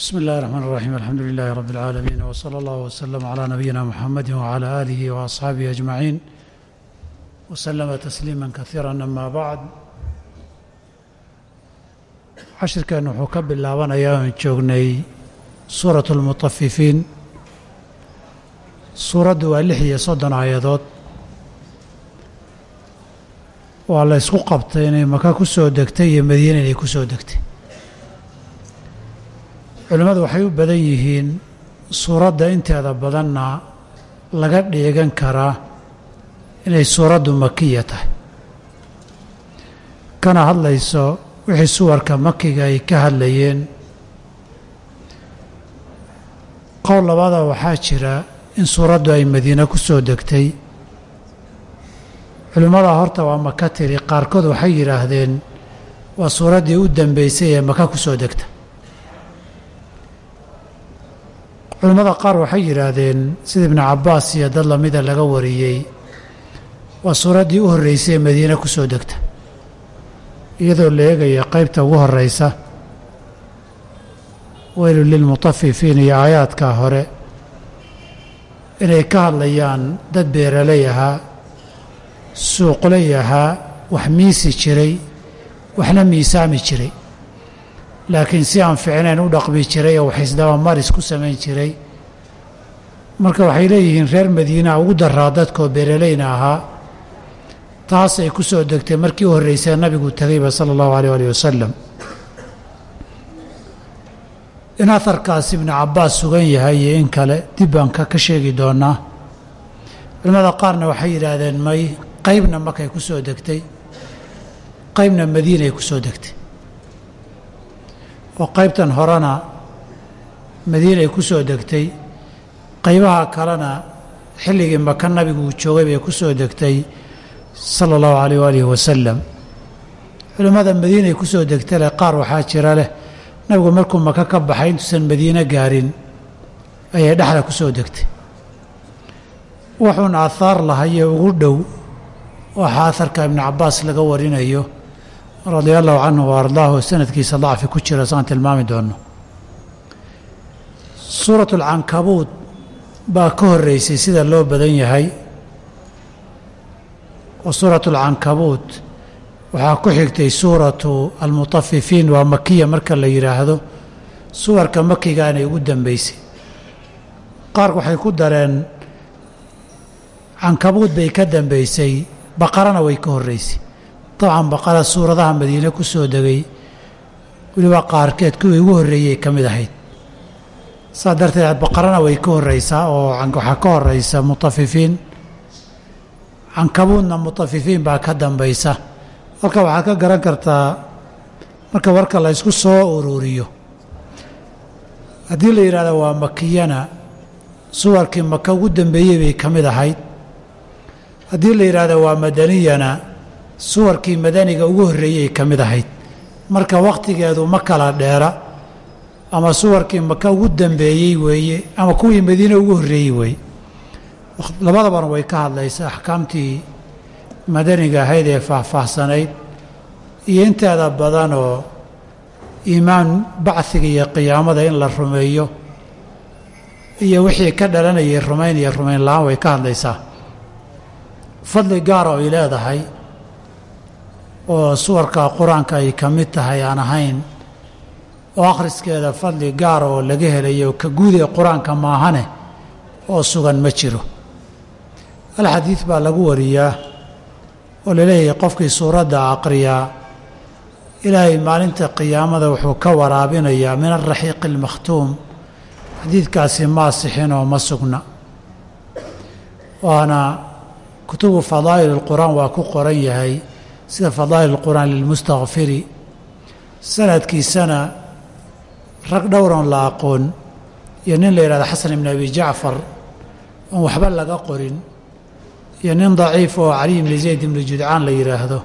bsmi اllahi الرحmn الرaxيim alxamdu lilahi rab اlcaalamiin wslى اllah wslm عlى nabiyina mxamadi wعlى alihi وaصxaabihi أجmaciin wslama tasliima kaiira ama bacd cashirkeennu wuxuu ka bilaabanayaa oon joognay suuraة اlmuطafifiin suuraddu waa lix iyo soddon aayadood waa la ysku qabtay inay maka ku soo degtay iyo madiina inay ku soo degtay culimmadu waxay u badan yihiin suuradda inteeda badanna laga dheegan karaa inay suuraddu makiya tahay. Kana hadlayso wixii suwarka makiga ay ka hadlayeen qowl labaada waxaa jira in suuraddu ay madiine ku soo degtay. Culimmada horta waa maka tiri qaarkood waxay yidhaahdeen waa suuraddii u dambeysay ee maka ku soo degta culimmada qaar waxay yidhaahdeen sida ibnu cabbaas iyo dad lamida laga wariyey waa suuraddii u horreysay ee madiine ku soo degta iyadoo la eegaya qaybta ugu horreysa. Weylu lilmutafifiin iyo aayaadka hore. Inay ka hadlayaan dad beeraley ahaa suuqley ahaa wax miisi jiray waxna miisaami jiray laakiin si aan ficnayn u dhaqmi jiray oo waxisdaba maris ku samayn jiray marka waxay leeyihiin reer madiina ugu daraa dadkoo beeraleyna ahaa taas ay ku soo degtay markii u horreysay nabigu tegayba sala allahu aleyh alih wasalam in aharkaas ibnu cabbaas sugan yahay iyo in kale dib baan ka ka sheegi doonaa. Culimmada qaarna waxay yidhaahdeen may qaybna markay ku soo degtay qaybna madiinay ku soo degtay oo qaybtan horena madiinay ku soo degtay qaybaha kalena xilligii maka nabigu uu joogay bay ku soo degtay sala allahu calayh waalihi wasalam culimmada madiinay ku soo degtay leh qaar waxaa jira leh nabigu markuu maka ka baxay intuusan madiine gaarin ayay dhexda ku soo degtay. Wuxuuna aahaar lahaye ugu dhow waxaa aharka ibnu cabbaas laga warinayo radia allahu canhu wa ardaahu sanadkiisa dacfi ku jira saan tilmaami doono suuratu alcankabuud baa ka horreysay sida loo badan yahay. Oo suuratu alcankabuud waxaa ku xigtay suuratu almutafifiin waa makiya marka la yidhaahdo suwarka makiga inay ugu dambeysay qaar waxay ku dareen cankabuud bay ka dambeysay baqarana way ka horreysay dabcan baqara suuradaha madiine ku soo degay weliba qaarkeed kuwii ugu horreeyey ka mid ahayd. Saas darteed baqarana way ka horreysaa oo waxaa ka horreysa mutafifiin. Cankabuudna mutafifiin baa ka dambaysa. Halka waxaad ka garan kartaa marka warka la ysku soo ururiyo haddii la yidhahdo waa makiyana suwarkii maka ugu dambeeyey bay ka mid ahayd. Haddii la yidhaahdo waa madaniyana suwarkii madaniga ugu horreeyey ka mid ahayd. Marka wakhtigeedu ma kala dheera ama suwarkii maka ugu dambeeyey weeye ama kuwii madiine ugu horreeyey weeye. Labadabana way ka hadlaysa axkaamtii madaniga ahayd ee faahfaahsanayd iyo inteeda badan oo iimaan bacdiga iyo qiyaamada in la rumeeyo iyo wixii ka dhalanayay rumayn iyo rumayn la'aan way ka hadlaysaa. Fadli gaara oo ay leedahay oo suwarka qur'aanka ay ka mid tahay aan ahayn oo akhriskeeda fadli gaara oo laga helayo ka guud ee qur'aanka maahane oo sugan ma jiro. Hal xadiid baa lagu wariyaa oo la leeyahay qofkii suuradda aqriyaa ilaahay maalinta qiyaamada wuxuu ka waraabinayaa min alraxiiqi almakhtuum xadiidkaasi ma asixin oo ma sugna. Waana kutubu fadaa'il اlqur'aan waa ku qoran yahay sida fadaa'il اlqur'aan lilmustakfiri sanadkiisana rag dhowran la aqoon iyo nin la yidhahdo xasan ibn abi jacfar oon waxba laga qorin iyo nin daciif oo cali ibni zayd ibni judcaan la yidhaahdo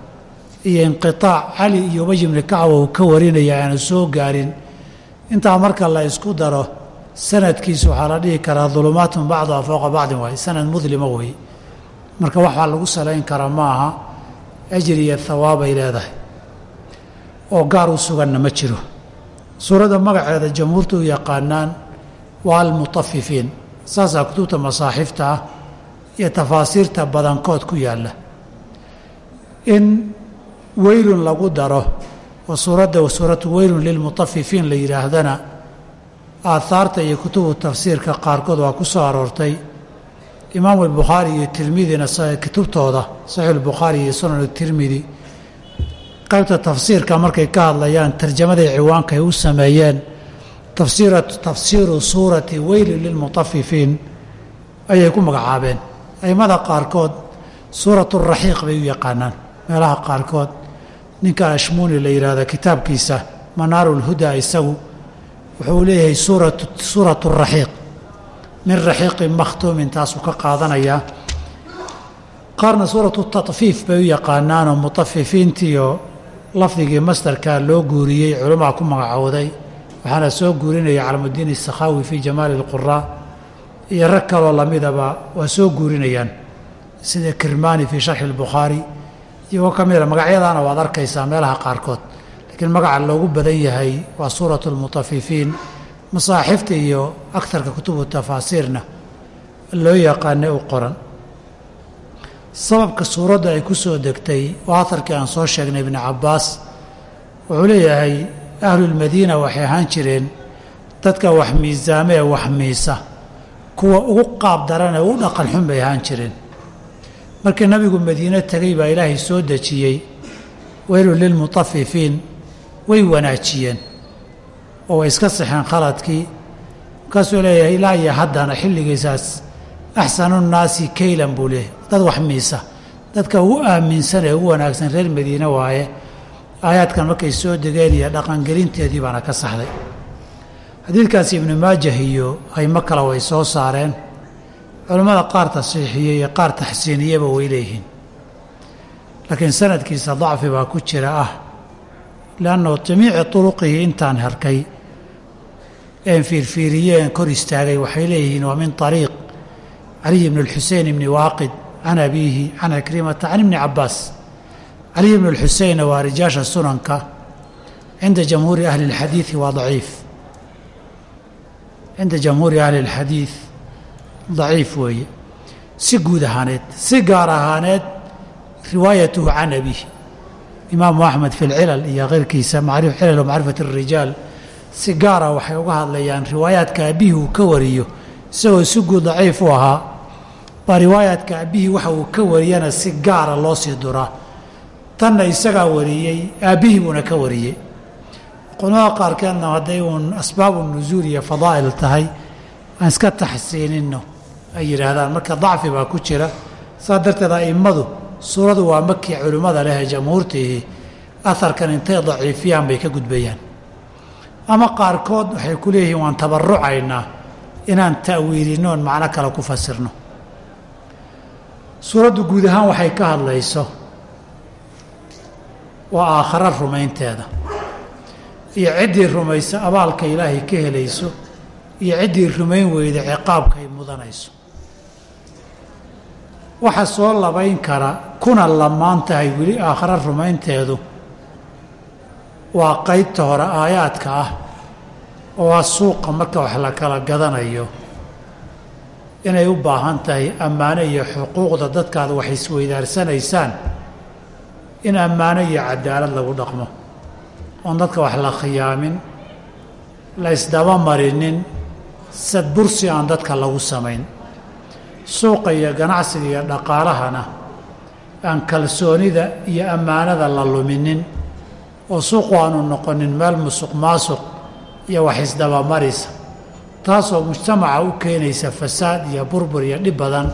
iyo inqiطaac cali iyo ubay ibni kacb uu ka warinaya aanu soo gaarin. Intaa marka la isku daro sanadkiisu waxaa la dhihi karaa dulumaatun bacduha fowqa bacdin waay sanad mudlima weeye marka waxaa lagu salayn karaa ma ajri iyo hawaabay leedahay oo gaar u suganna ma jiro. Suuradda magaceeda jamhuurta u yaqaanaan waa almutafifiin saasaa kutubta masaaxifta ah iyo tafaasiirta badankood ku yaalla. In weylun lagu daro oo suuradda suuratu weylun lilmutafifiin la yidhaahdana aahaarta iyo kutubu tafsiirka qaarkood waa ku soo aroortay imaamu albukhaari iyo tirmidina kutubtooda saxiixulbukhaari iyo sunan tirmidi qaybta tafsiirka markay ka hadlayaan tarjamaday ciwaanka ay u sameeyeen tafsiiru suurati weylin lilmutafifiin ayay ku magacaabeen. Aimada qaarkood suuratu raxiiq bay u yaqaanaan. Meelaha qaarkood ninka ashmuuni la yidhaahdo kitaabkiisa manaarulhudaa isagu wuxuu leeyahay suuratu raxiiq min raxiiqin makhtuumin taasuu ka qaadanayaa qaarna suuratu tafiif bay u yaqaanaanoo mutafifiintiiyo lafdigii masdarka loo guuriyey culammaa ku magacowday waxaana soo guurinaya calmudiin isakhaawi fii jamaali اlquraa iyo rag kaloo lamidaba waa soo guurinayaan sida kirmaani fii sharxi اlbukhaari iyagoo ka mida magacyadaana waad arkaysaa meelaha qaarkood laakiin magaca loogu badan yahay waa suuratu اlmutafifiin masaaxifta iyo akarka kutubu tafaasiirna loo yaqaanay u qoran. Sababka suuradda ay ku soo degtay waa aharkii aan soo sheegnay ibni cabbaas wuxuu leeyahay ahlulmadiina waxay ahaan jireen dadka wax miisaame ee wax miisa kuwa ugu qaab daran ee ugu dhaqan xun bay ahaan jireen. Markii nabigu madiine tegay baa ilaahay soo dejiyey weylun lilmutafifiin way wanaajiyeen oo way iska saxeen khaladkii markaasuu leeyahay ilaa iyo haddana xilligiisaas axsanu nnaasi kaylan buu leeyahy dad wax miisa dadka ugu aaminsan ee ugu wanaagsan reer madiine waaye aayaadkan markay soo degeen iyo dhaqangelinteedii baana ka saxday. Xadiidkaasi ibnu maajah iyo aymo kale way soo saareen. Culammada qaar tasiixiyey iyo qaar taxsiiniyeba way leeyihiin. Laakiin sanadkiisa dacfi baa ku jira ah liannahu jamiici turuqihi intaan harkay een fiirfiiriyeen kor istaagay waxay leeyihiin waa min ariiq caliy bn اlxusein bni waaqid can abiihi can akrimata can ibni cabaas caliy bn اlxuseinna waa rijaasha sunanka cinda jamhuuri ahli اlxadiidi waa daciif cinda jamhuuri ahli اlxadiid daciif weeye si guud ahaaneed si gaar ahaaneed riwaayatuhu can abiihi imaamu axmed fi lcilal iyo keyrkiisa cilal macrifat الrijaal si gaara waxay uga hadlayaan riwaayaadka abihi uu ka wariyo isagoo si guud daciif u ahaa. Baa riwaayaadka aabihii waxa uu ka wariyana si gaara loo sii duraa tanna isagaa wariyey aabbihii buuna ka wariyey. Culamada qaarkeedna hadday uun asbaabu nusuul iyo fadaa'il tahay aan iska taxsiininno ay yidhaahdaan marka dacfi baa ku jira. Saa darteed a'immadu suuradu waa makii culimmada leh ee jamhuurtiihi aharkan intay daciifiyaan bay ka gudbayaan. Ama qaarkood waxay ku leeyihiin waan tabarucaynaa inaan ta'wiilinno macno kale ku fasirno. Suuraddu guud ahaan waxay ka hadlayso waa aakharo rumaynteeda. Iyo ciddii rumaysa abaalka ilaahay ka helayso iyo ciddii rumayn weyda ciqaabka ay mudanayso waxa soo labayn kara kuna lamaan tahay weli aakharo rumaynteedu. Waa qaybta hore aayaadka ah oo waa suuqa marka wax la kala gadanayo. Inay u baahan tahay ammaano iyo xuquuqda dadkaad wax isweydaarsanaysaan in ammaano iyo cadaalad lagu dhaqmo. Oon dadka wax la khiyaamin la isdaba marinin sadbursi aan dadka lagu samayn suuqa iyo ganacsiga iyo dhaqaalahana aan kalsoonida iyo ammaanada la luminin oo suuqu aanu noqonin meel musuq maasuq iyo wax isdabamarisa taasoo mujtamaca u keenaysa fasaad iyo burbur iyo dhib badan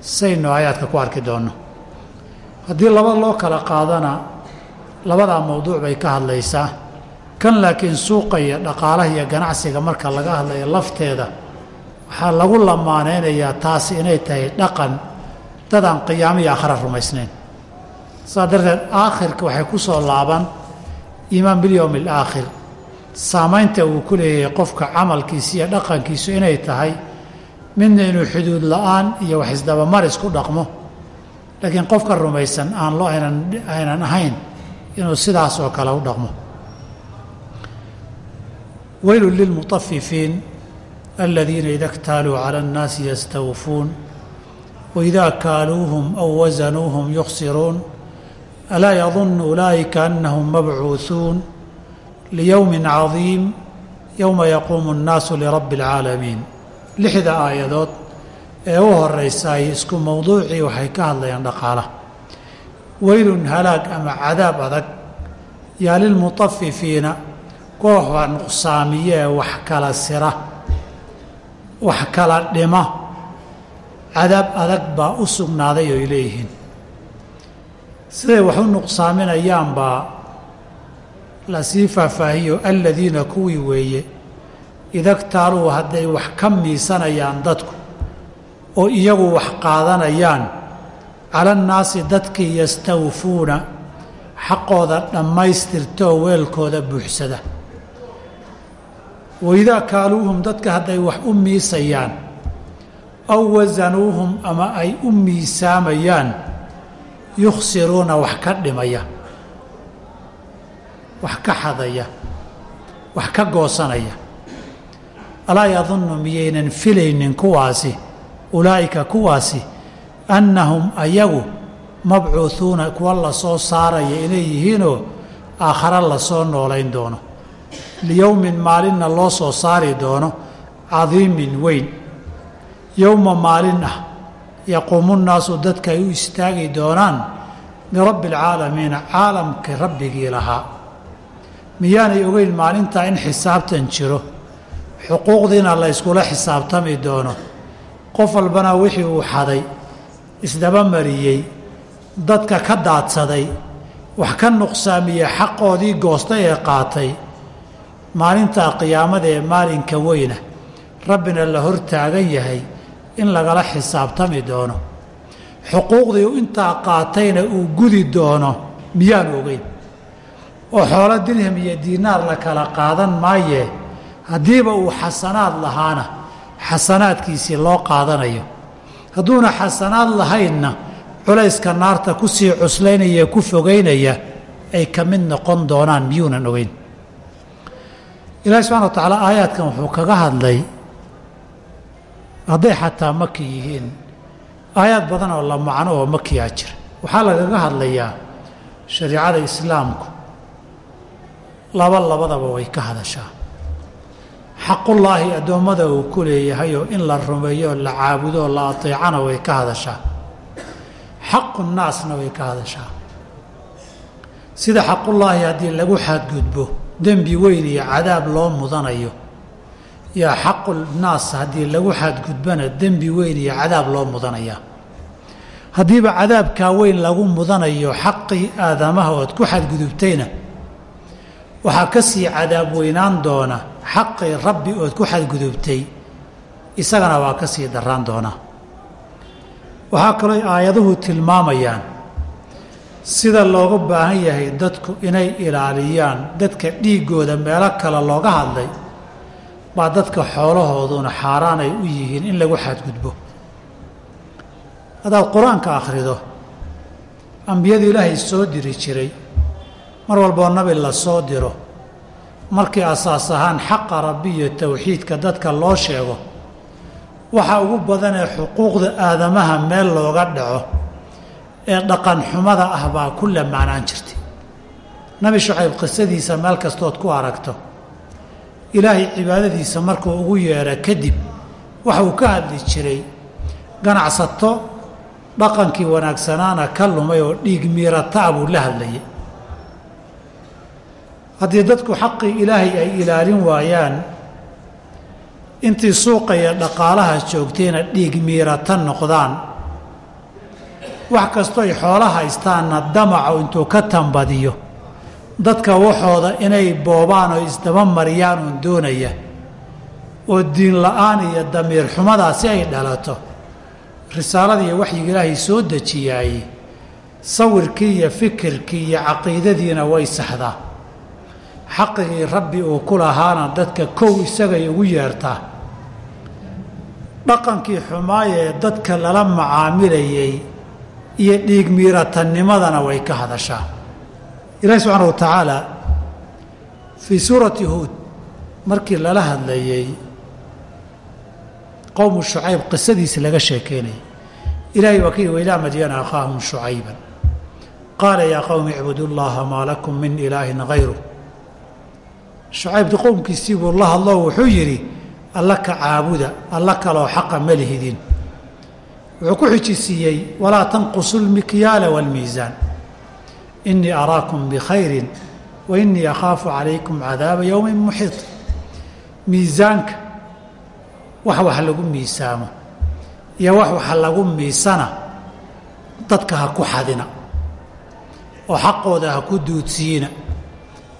saynu aayaadka ku arki doonno. Haddii laba loo kala qaadana labadaa mawduuc bay ka hadlaysaa. Kan laakiin suuqa iyo dhaqaalaha iyo ganacsiga marka laga hadlayo lafteeda waxaa lagu lamaanaynayaa taasi inay tahay dhaqan dad aan qiyaamo iyo aakhara rumaysnayn. Saa darteed aakhirka waxay ku soo laaban iimaan bilyowmi alaakhir saamaynta uu ku leeyahay qofka camalkiisa iyo dhaqankiisu inay tahay midna inuu xuduud la'aan iyo wax isdabamaris ku dhaqmo. Laakiin qofka rumaysan aan loo aynan ahayn inuu sidaas oo kale u dhaqmo. Weylun lilmutafifiin aladiina ida ktaaluu cala annaasi yastawfuun waidaa kaaluuhum aw wasanuuhum yukhsiruun alaa yadunnu ulaa'ika annahum mabcuuhuun liyowmin cadiim yowma yaquumu annaasu lirabbi alcaalamiin lixda aayadood ee u horaysa ay isku mowduucii waxay ka hadlayaan dhaqaala weylun halaag ama cadaab adag yaa lilmutafifiina nuqsaamiye ee wax kala sira wax kala dhima cadaab adag baa u sugnaaday oy leeyihiin. Siday wax u nuqsaaminayaan baa la sii faahfaahiyo aladiina kuwii weeye idaktaaluu hadday wax ka miisanayaan dadku oo iyagu wax qaadanayaan cala annaasi dadkii yastawfuuna xaqooda dhammaystirtoo weelkooda buuxsada waidaa kaaluuhum dadka hadday wax u miisayaan aw wasanuuhum ama ay u miisaamayaan yukhsiruuna wax ka dhimaya wax ka xadaya wax ka goosanaya. Alaa yadunnu miyaynan filaynin kuwaasi ulaa'ika kuwaasi annahum ayagu mabcuuhuuna kuwa la soo saaraya inay yihiinoo aakhare la soo noolayn doono liyowmin maalinna loo soo saari doono cadiimin weyn. Yowma maalin ah yaquumu nnaasu dadka ay u istaagi doonaan lirabbi alcaalamiina caalamka rabbigii lahaa. Miyaanay ogeyn maalintaa in xisaabtan jiro? Xuquuqdiina la yskula xisaabtami doono. Qof walbana wixii uu xaday isdaba mariyey dadka ka daadsaday wax ka nuqsaamiyey xaqoodii goostay ee qaatay maalintaa qiyaamada ee maalinka weyna rabbina la hor taagan yahay in lagala xisaabtami doono. Xuquuqdii intaa qaatayna uu gudi doono miyaanu ogeyn? Oo xoolo dirham iyo diinaar la kala qaadan maayee haddiiba uu xasanaad lahaana xasanaadkiisii loo qaadanayo. Hadduuna xasanaad lahaynna culayska naarta ku sii cuslaynaya ku fogaynaya ay ka mid noqon doonaan miyuunan ogeyn ilaahi subxana wa tacaala aayaadkan wuxuu kaga hadlay hadday xataa maki yihiin. Aayaad badan oo la macno oo makiyaa jira waxaa lagaga hadlayaa shariicada islaamku. Laba labadaba way ka hadashaa. Xaqullaahi addoommada uu ku leeyahayoo in la rumeeyo la caabudo la ateecana way ka hadashaa. Xaqu naasna way ka hadashaa. Sida xaqullaahi haddii lagu xadgudbo dembi weyn iyo cadaab loo mudanayo. Yaa xaqu naas haddii lagu xadgudbana dembi weyn iyo cadaab loo mudanaya haddiiba cadaabkaa weyn lagu mudanayo xaqii aadamaha ood ku xadgudubtayna waxaa ka sii cadaab weynaan doona xaqii rabbi ood ku xadgudubtay. Isagana waa ka sii daraan doonaa waxaa kaloo aayaduhu tilmaamayaan sida looga baahan yahay dadku inay ilaaliyaan dadka dhiiggooda meelo kale looga hadlay baa dadka xoolahooduna xaaraan ay u yihiin in lagu xadgudbo. Haddaad qur'aanka akhrido ambiyadu ilaahay soo diri jiray mar walboo nabi la soo diro markii asaas ahaan xaqa rabbi iyo towxiidka dadka loo sheego waxa ugu badanee xuquuqda aadamaha meel looga dhaco ee dhaqan xumada ah baa ku lamaanaan jirtay. Nabi shucayb qisadiisa meel kastood ku aragto. Ilaahay cibaadadiisa markuu ugu yeedha kadib waxa uu ka hadli jiray ganacsato dhaqankii wanaagsanaana ka lumay oo dhiig miirataa buu la hadlayay. Haddii dadku xaqii ilaahay ay ilaalin waayaan intii suuqa iyo dhaqaalaha joogtayna dhiig miirata noqdaan wax kastoo ay xoola haystaanna damaco intuu ka tambadiyo dadka waxooda inay boobaan oo isdaba mariyaan uun doonaya. Oo diin la'aan iyo damiir xumadaasi ay dhalato. Risaaladiiyo waxyiga ilaahay soo dejiyaayey sawirkii iyo fikirkii iyo caqiidadiina way saxdaa xaqigii rabbi uu ku lahaana dadka kow isagay ugu yeertaa dhaqankii xumaayee dadka lala macaamilayay iyo dhiig miiratannimadana way ka hadashaa. Ilaahi subxaana wa tacaala fii suurati huud markii lala hadlayey qowmu shucayb qisadiisi laga sheekeynayay ilaahay waa ka yihi wailaa madyana akhaahum shucayban. Qaala yaa qowmi icbudu llaha maa lakum min ilaahin hayru shucaybti qowmkiisii buu la hadloo wuxuu yidhi alla ka caabuda alla kaloo xaqa ma lihidin wuxuu ku xijisiiyey walaa tanqusu lmikyaala wاlmiisaan inii araakum bikhayrin wa inii akhaafu calaykum cadaaba yowmin muxiit miisaanka wax wax lagu miisaamo iyo wax wax lagu miisana dadka ha ku xadina oo xaqooda ha ku duudsiina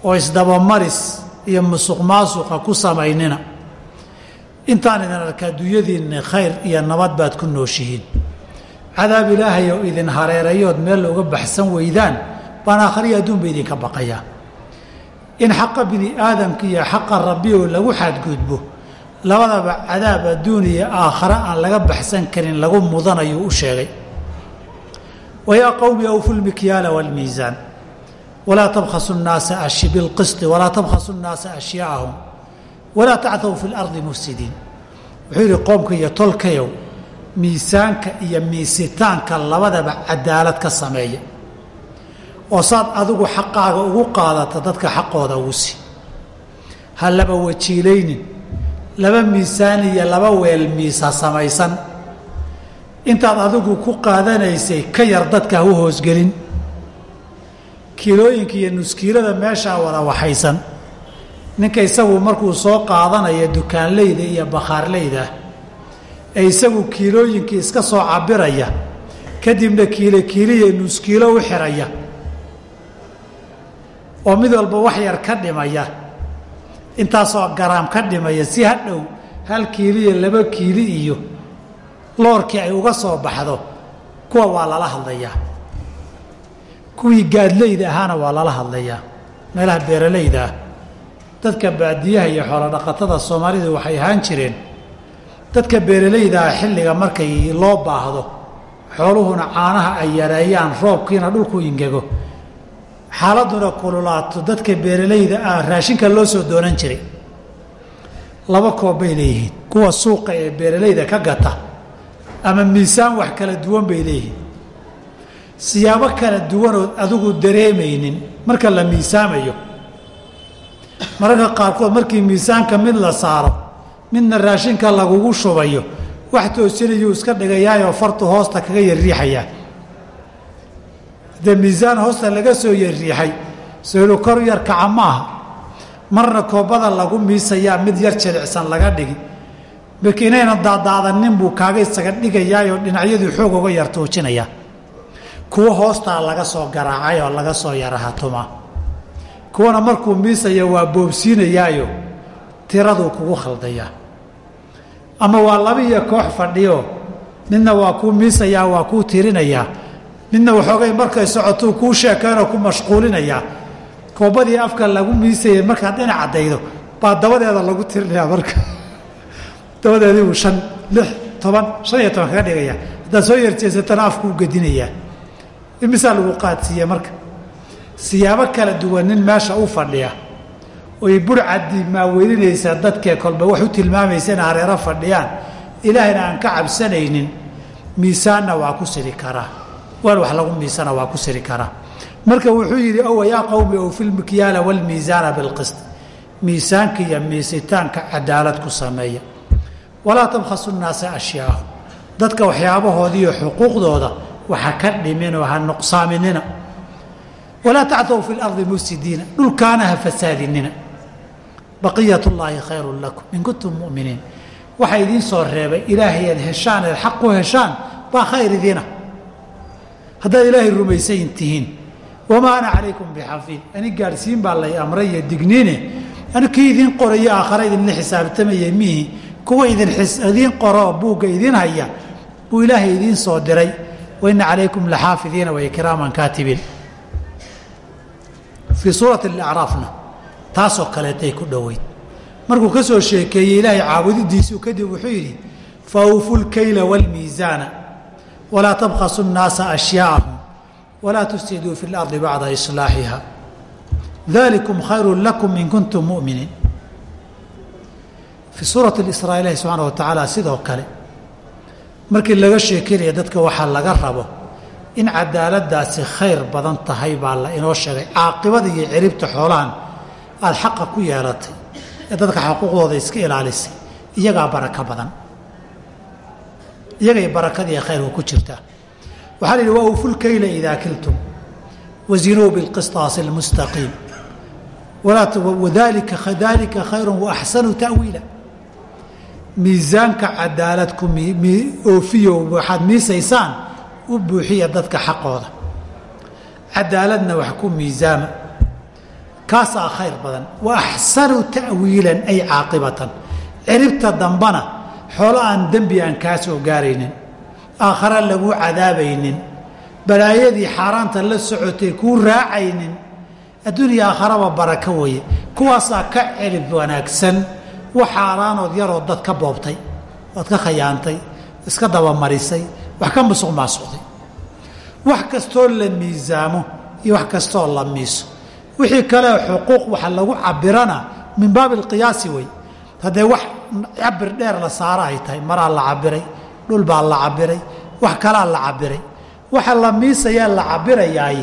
oo isdabamaris iyo musuq maasuqa ku samaynina intaan idin arka adduunyadiinna khayr iyo nabad baad ku nooshihiin. Cadaab ilaahay oo idin hareerayood meel uga baxsan weydaan baan aakhriya adduun ba idinka baqayaa in xaqa bini aadamka iyo xaqa rabbi oo lagu xadgudbo labadaba cadaab adduun iyo aakhare aan laga baxsan karin lagu mudanayuu u sheegay. Wayaa qowmi awfu lmikyaala wاlmiisaan walaa tabkhasu nnaasa bilqisti walaa tabkhasu nnaasa ashyaa'ahum walaa tacthaw fi lardi mufsidiin. Wuxuu yidhi qoomka iyo tolkayow miisaanka iyo miisitaanka labadaba cadaalad ka sameeya. Oo saad adigu xaqaaga ugu qaadata dadka xaqooda ugu si. Ha laba wajiilaynin laba miisaan iyo laba weel miisa samaysan. Intaad adigu ku qaadanaysay ka yar dadka ha u hoosgelin kiilooyinka iyo nuskiilada meeshaa wada waxaysan ninka isagu markuu soo qaadanayo dukaanleyda iyo bakhaarleyda ee isagu kiilooyinkii iska soo cabiraya kadibna kiilo kiiliya nuskiilo u xiraya oo mid walba wax yar ka dhimaya intaasoo garaam ka dhimaya si hadhow hal kiiliya laba kiili iyo loorkii ay uga soo baxdo kuwa waa lala hadlayaa kuwii gaadleyda ahaana waa lala hadlayaa meelaha beeralayda ah dadka baadiyaha iyo xoolodhaqatada soomaalidu waxay ahaan jireen dadka beeralaydaa xilliga markay loo baahdo xooluhuna caanaha ay yareeyaan roobkiina dhulku ingego. Xaaladuna kululaato dadka beeralayda ah raashinka loo soo doonan jiray. Laba koob bay leeyihiin kuwa suuqa ee beeralayda ka gata ama miisaan wax kala duwan bay leeyihiin. Siyaabo kala duwanood adigu dareemaynin marka la miisaamayo mararka qaarkood markii miisaanka mid la saaro midna raashinka lagugu shubayo wax toosinayuu iska dhigayaayoo fartu hoosta kaga yarriixayaa dee miisaan hoosta laga soo yarriixay soolu kor yar kaca maaha marna koobada lagu miisayaa mid yar jilicsan laga dhigi. Marka inayna daadaadanin buu kaaga isaga dhigayaayoo dhinacyaduu xoog uga yar tuujinayaa kuwo hoostaa laga soo garaacay oo laga soo yarahatumaa kuwana markuu miisaya waa boobsiinayaayo tiraduu kugu khaldayaa ama waa laba koox fadhiyo midna waa kuu miisayaa waa kuu tirinayaa. Midna waxoogay markay socotuu kuu sheekeenoo ku mashquulinayaa. Koobadii afka lagu miisayay markaad dhinac addaydo baa dabadeeda lagu tirinayaa marka. Dabadeediibuu shan lix toban shan iyo toban kaga dhigaya haddaad soo yarjeesatana afkuu gedinayaa. Imisaa lagu qaadsiiye marka siyaabo kala duwan nin meesha u fadhiya. Oy burcadii maawelinaysaa dadkee kolba wax u tilmaamaysa ina hareero fadhiyaan. Ilaahayna aan ka cabsanaynin. Miisaanna waa ku siri karaa wal wax lagu miisana waa ku siri karaa marka wuxuu yidhi owa yaa qowmi ow fi lmikyaala waalmiisaana bilqist miisaanka iyo miisitaanka cadaalad ku sameeya. Walaa tabkhasu nnaasa ashyaahu dadka waxyaabahoodiiyo xuquuqdooda waxa ka dhiminoo ha nuqsaaminina walaa tactaw fi lardi mufsidiina dhulkaana ha fasaadinina. Baqiyat llaahi khayrun lakum in kuntum muminiin. Waxa idiin soo reebay ilaahay aad heshaan eed xaq heshaan baa khayr idiina. Haddaad ilaahay rumaysayn tihiin wamaa ana calaykum bixafiid ani gaadhsiin baa lay amray iyo digniine ani kii idiin qorayo aakhare idinla xisaabtamaya mihi kuwa idiin qoroo buugga idiin haya buu ilaahay idiin soo diray waina calaykum laxaafidiina waikiraaman kaatibiin fii suurati alacraafna taasoo kaleetay ku dhoweyd. Markuu ka soo sheekeeyey ilaahay caabudidiisuu kadib wuxuu yidhi faawfu lkayla wاlmiisaana walaa tabkhasu nnaasa ashyaa'ahum walaa tufsiduu fi اlardi bacda islaaxiha dalikum khayru lakum in kuntum muminiin. Fii suurati lisraa ilahi subxaana wa tacaala sidoo kale markii laga sheekeynaya dadka waxaa laga rabo in cadaaladdaasi khayr badan tahay baa la inoo sheegay. Caaqibada iyo ciribta xoolahan aada xaqa ku yeelatay ee dadka xuquuqdooda iska ilaalisay iyagaa barako badan. Iyagay barakadiiyo khayrku ku jirtaa waxaa la yidhi wa awfulkayla idaa kiltum wazinuu bilqistaasi almustaqiim. Wadalika dalika khayru waaxsanu ta'wiila. Miisaanka cadaalad ku oofiyo waxaad miisaysaan u buuxiya dadka xaqooda. Cadaaladna wax ku miisaama. Kaasaa khayr badan. Wa axsanu ta'wiilan ay caaqibatan. Ciribta dambana xoolo aan dembi aan kaa soo gaaraynin. Aakhare lagu cadaabaynin. Balaayadii xaaraanta la socotay kuu raacaynin. Adduuniya aakharaba barako weeye. Kuwaasaa ka cirib wanaagsan. Wax xaaraanood yaroo dad ka boobtay. Ood ka khayaantay. Iska dabamarisay wax ka musuq maasuqday wax kastoo la miisaamo iyo wax kastoo la miiso. Wixii kale xuquuq waxa lagu cabirana min baabi alqiyaasi wey haddee wax cabir dheer la saaro ay tahay maraa la cabiray dhul baa la cabiray wax kalaa la cabiray waxa la miisayaa la cabirayaay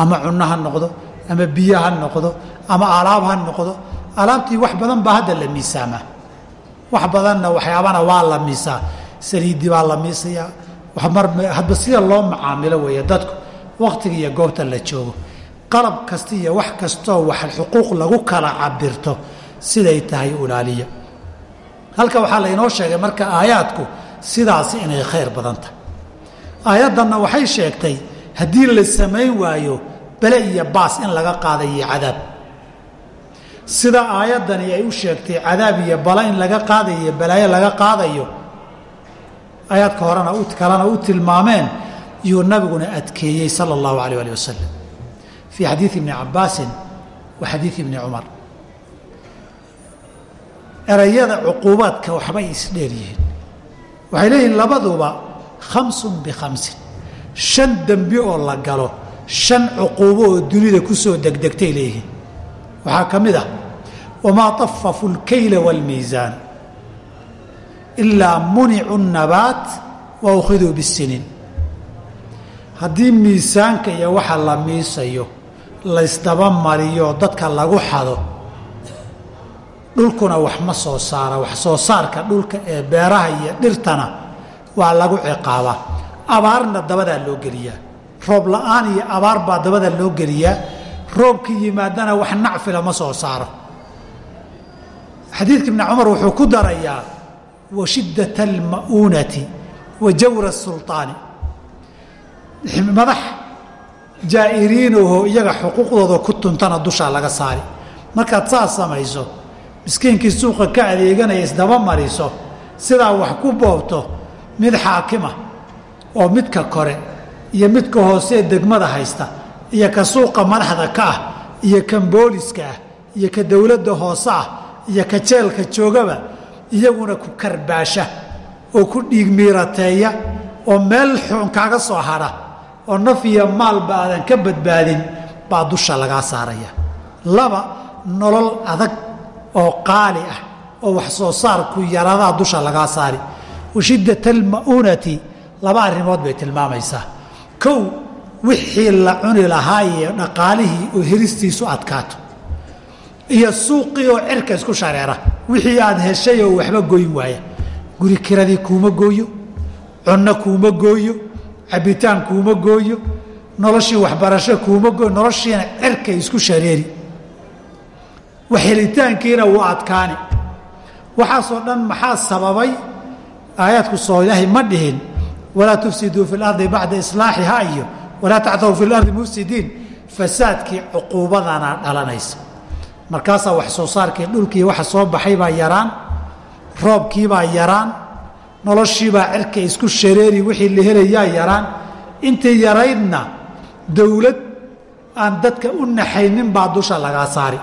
ama cunno ha noqdo ama biyo ha noqdo ama alaab ha noqdo. Alaabtii wax badan baa hadda la miisaamaa. Wax badanna waxyaabana waa la miisaa. Saliidii baa la miisayaa hadba sida loo macaamilo weeye dadku wakhtiga iyo goobta la joogo. Qalab kasta iyo wax kastoo wax xuquuq lagu kala cabirto siday tahay ulaaliya. Halka waxaa laynoo sheegay marka aayaadku sidaasi inay khayr badan tahay. Aayaddanna waxay sheegtay haddii la samayn waayo bale iyo baas in laga qaadayo cadaab. Sida aayaddani ay u sheegtay cadaab iyo bala in laga qaadayo balaayo laga qaadayo aayaadka horena kalena u tilmaameen yuu nabiguna adkeeyey sala allahu alayh alih wasalam fii xadiidi ibni cabbaasin wa xadiidi ibni cumar. Erayada cuquubaadka waxbay isdheer yihiin. Waxay leeyihiin labaduba khamsun bikhamsin shan dembi oo la galo shan cuquubo oo dunida ku degdegtay leeyihiin. Waxaa ka mid ah wamaa tafafu اlkayla wاlmiisaan ilaa municu الnabaat wa ukhiduu bisiniin haddii miisaanka iyo waxa la miisayo laysdaba mariyo dadka lagu xado dhulkuna wax ma soo saara wax soo saarka dhulka ee beeraha iyo dhirtana waa lagu ciqaabaa abaarna dabadaa loo geliyaa roob la'aan iyo abaar baa dabada loo geliyaa roobkii yimaadana wax nacfila ma soo saaro xadiidka ibni cumar wuxuu ku darayaa wa shiddat alma'uunati wa jawra asulطaani madax jaa'iriinahoo iyaga xuquuqdooda ku tuntana dushaa laga saari. Markaad saas samayso miskiinkii suuqa ka adeeganaya isdaba mariso sidaa wax ku boobto mid xaakima oo midka kore iyo midka hoosee degmada haysta iyo ka suuqa madaxda ka ah iyo kan booliska ah iyo ka dowladda hoose ah iyo ka jeelka joogaba iyaguna ku karbaasha oo ku dhiig miirateeya oo meel xun kaaga soo hadha oo naf iyo maalba aadan ka badbaadin baa dusha lagaa saaraya. Laba nolol adag oo qaali ah oo wax soo saarku yaradaa dusha lagaa saari. Wa shiddat alma'uunati laba arrimood bay tilmaamaysaa. Kow wixii la cuni lahaa iyo dhaqaalihii oo helistiisu adkaato iyo suuqii oo cirka isku shareera. Wixii aad heshay oo waxba goyn waaya guri kiradii kuuma gooyo cunno kuuma gooyo cabitaan kuuma gooyo noloshii waxbarasho kuuma gooyo noloshiina cirkay isku shareeri. Wax helitaankiina wuu adkaani. Waxaasoo dhan maxaa sababay? Aayaadku soo ilaahay ma dhihin. Walaa tufsiduu fi lardi bacda islaaxihaa iyo walaa tactaw fi lardi mufsidiin. Fasaadkii cuquubadana dhalanaysa markaasaa wax soo saarkii dhulkii waxa soo baxay baa yaraan roobkiibaa yaraan noloshiibaa cirka isku shareeri wixii la helayaa yaraan. Intii yaraydna dowlad aan dadka u naxaynin baa dusha lagaa saari.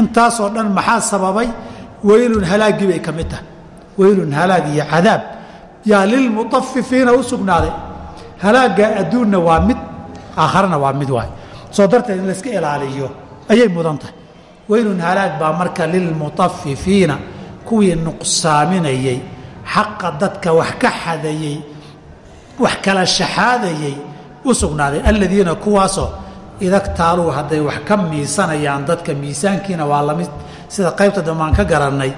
Intaasoo dhan maxaa sababay? Weylun halaaggii bay ka mid tahay. Weylun halaag iyo cadaab. Yaa lilmutafifiina u sugnaaday. Halaagga adduunna waa mid aakharana waa mid waay. Soo darteed in layska ilaaliyo ayay mudan tahay weylun halaag baa marka lilmutafifiina kuwii nuqsaaminayey xaqa dadka wax ka xadayey wax kala shaxaadayey u sugnaaday aladiina kuwaasoo idagtaaluu hadday wax ka miisanayaan dadka miisaankiina waa la mid sida qaybta dambe ka garannay.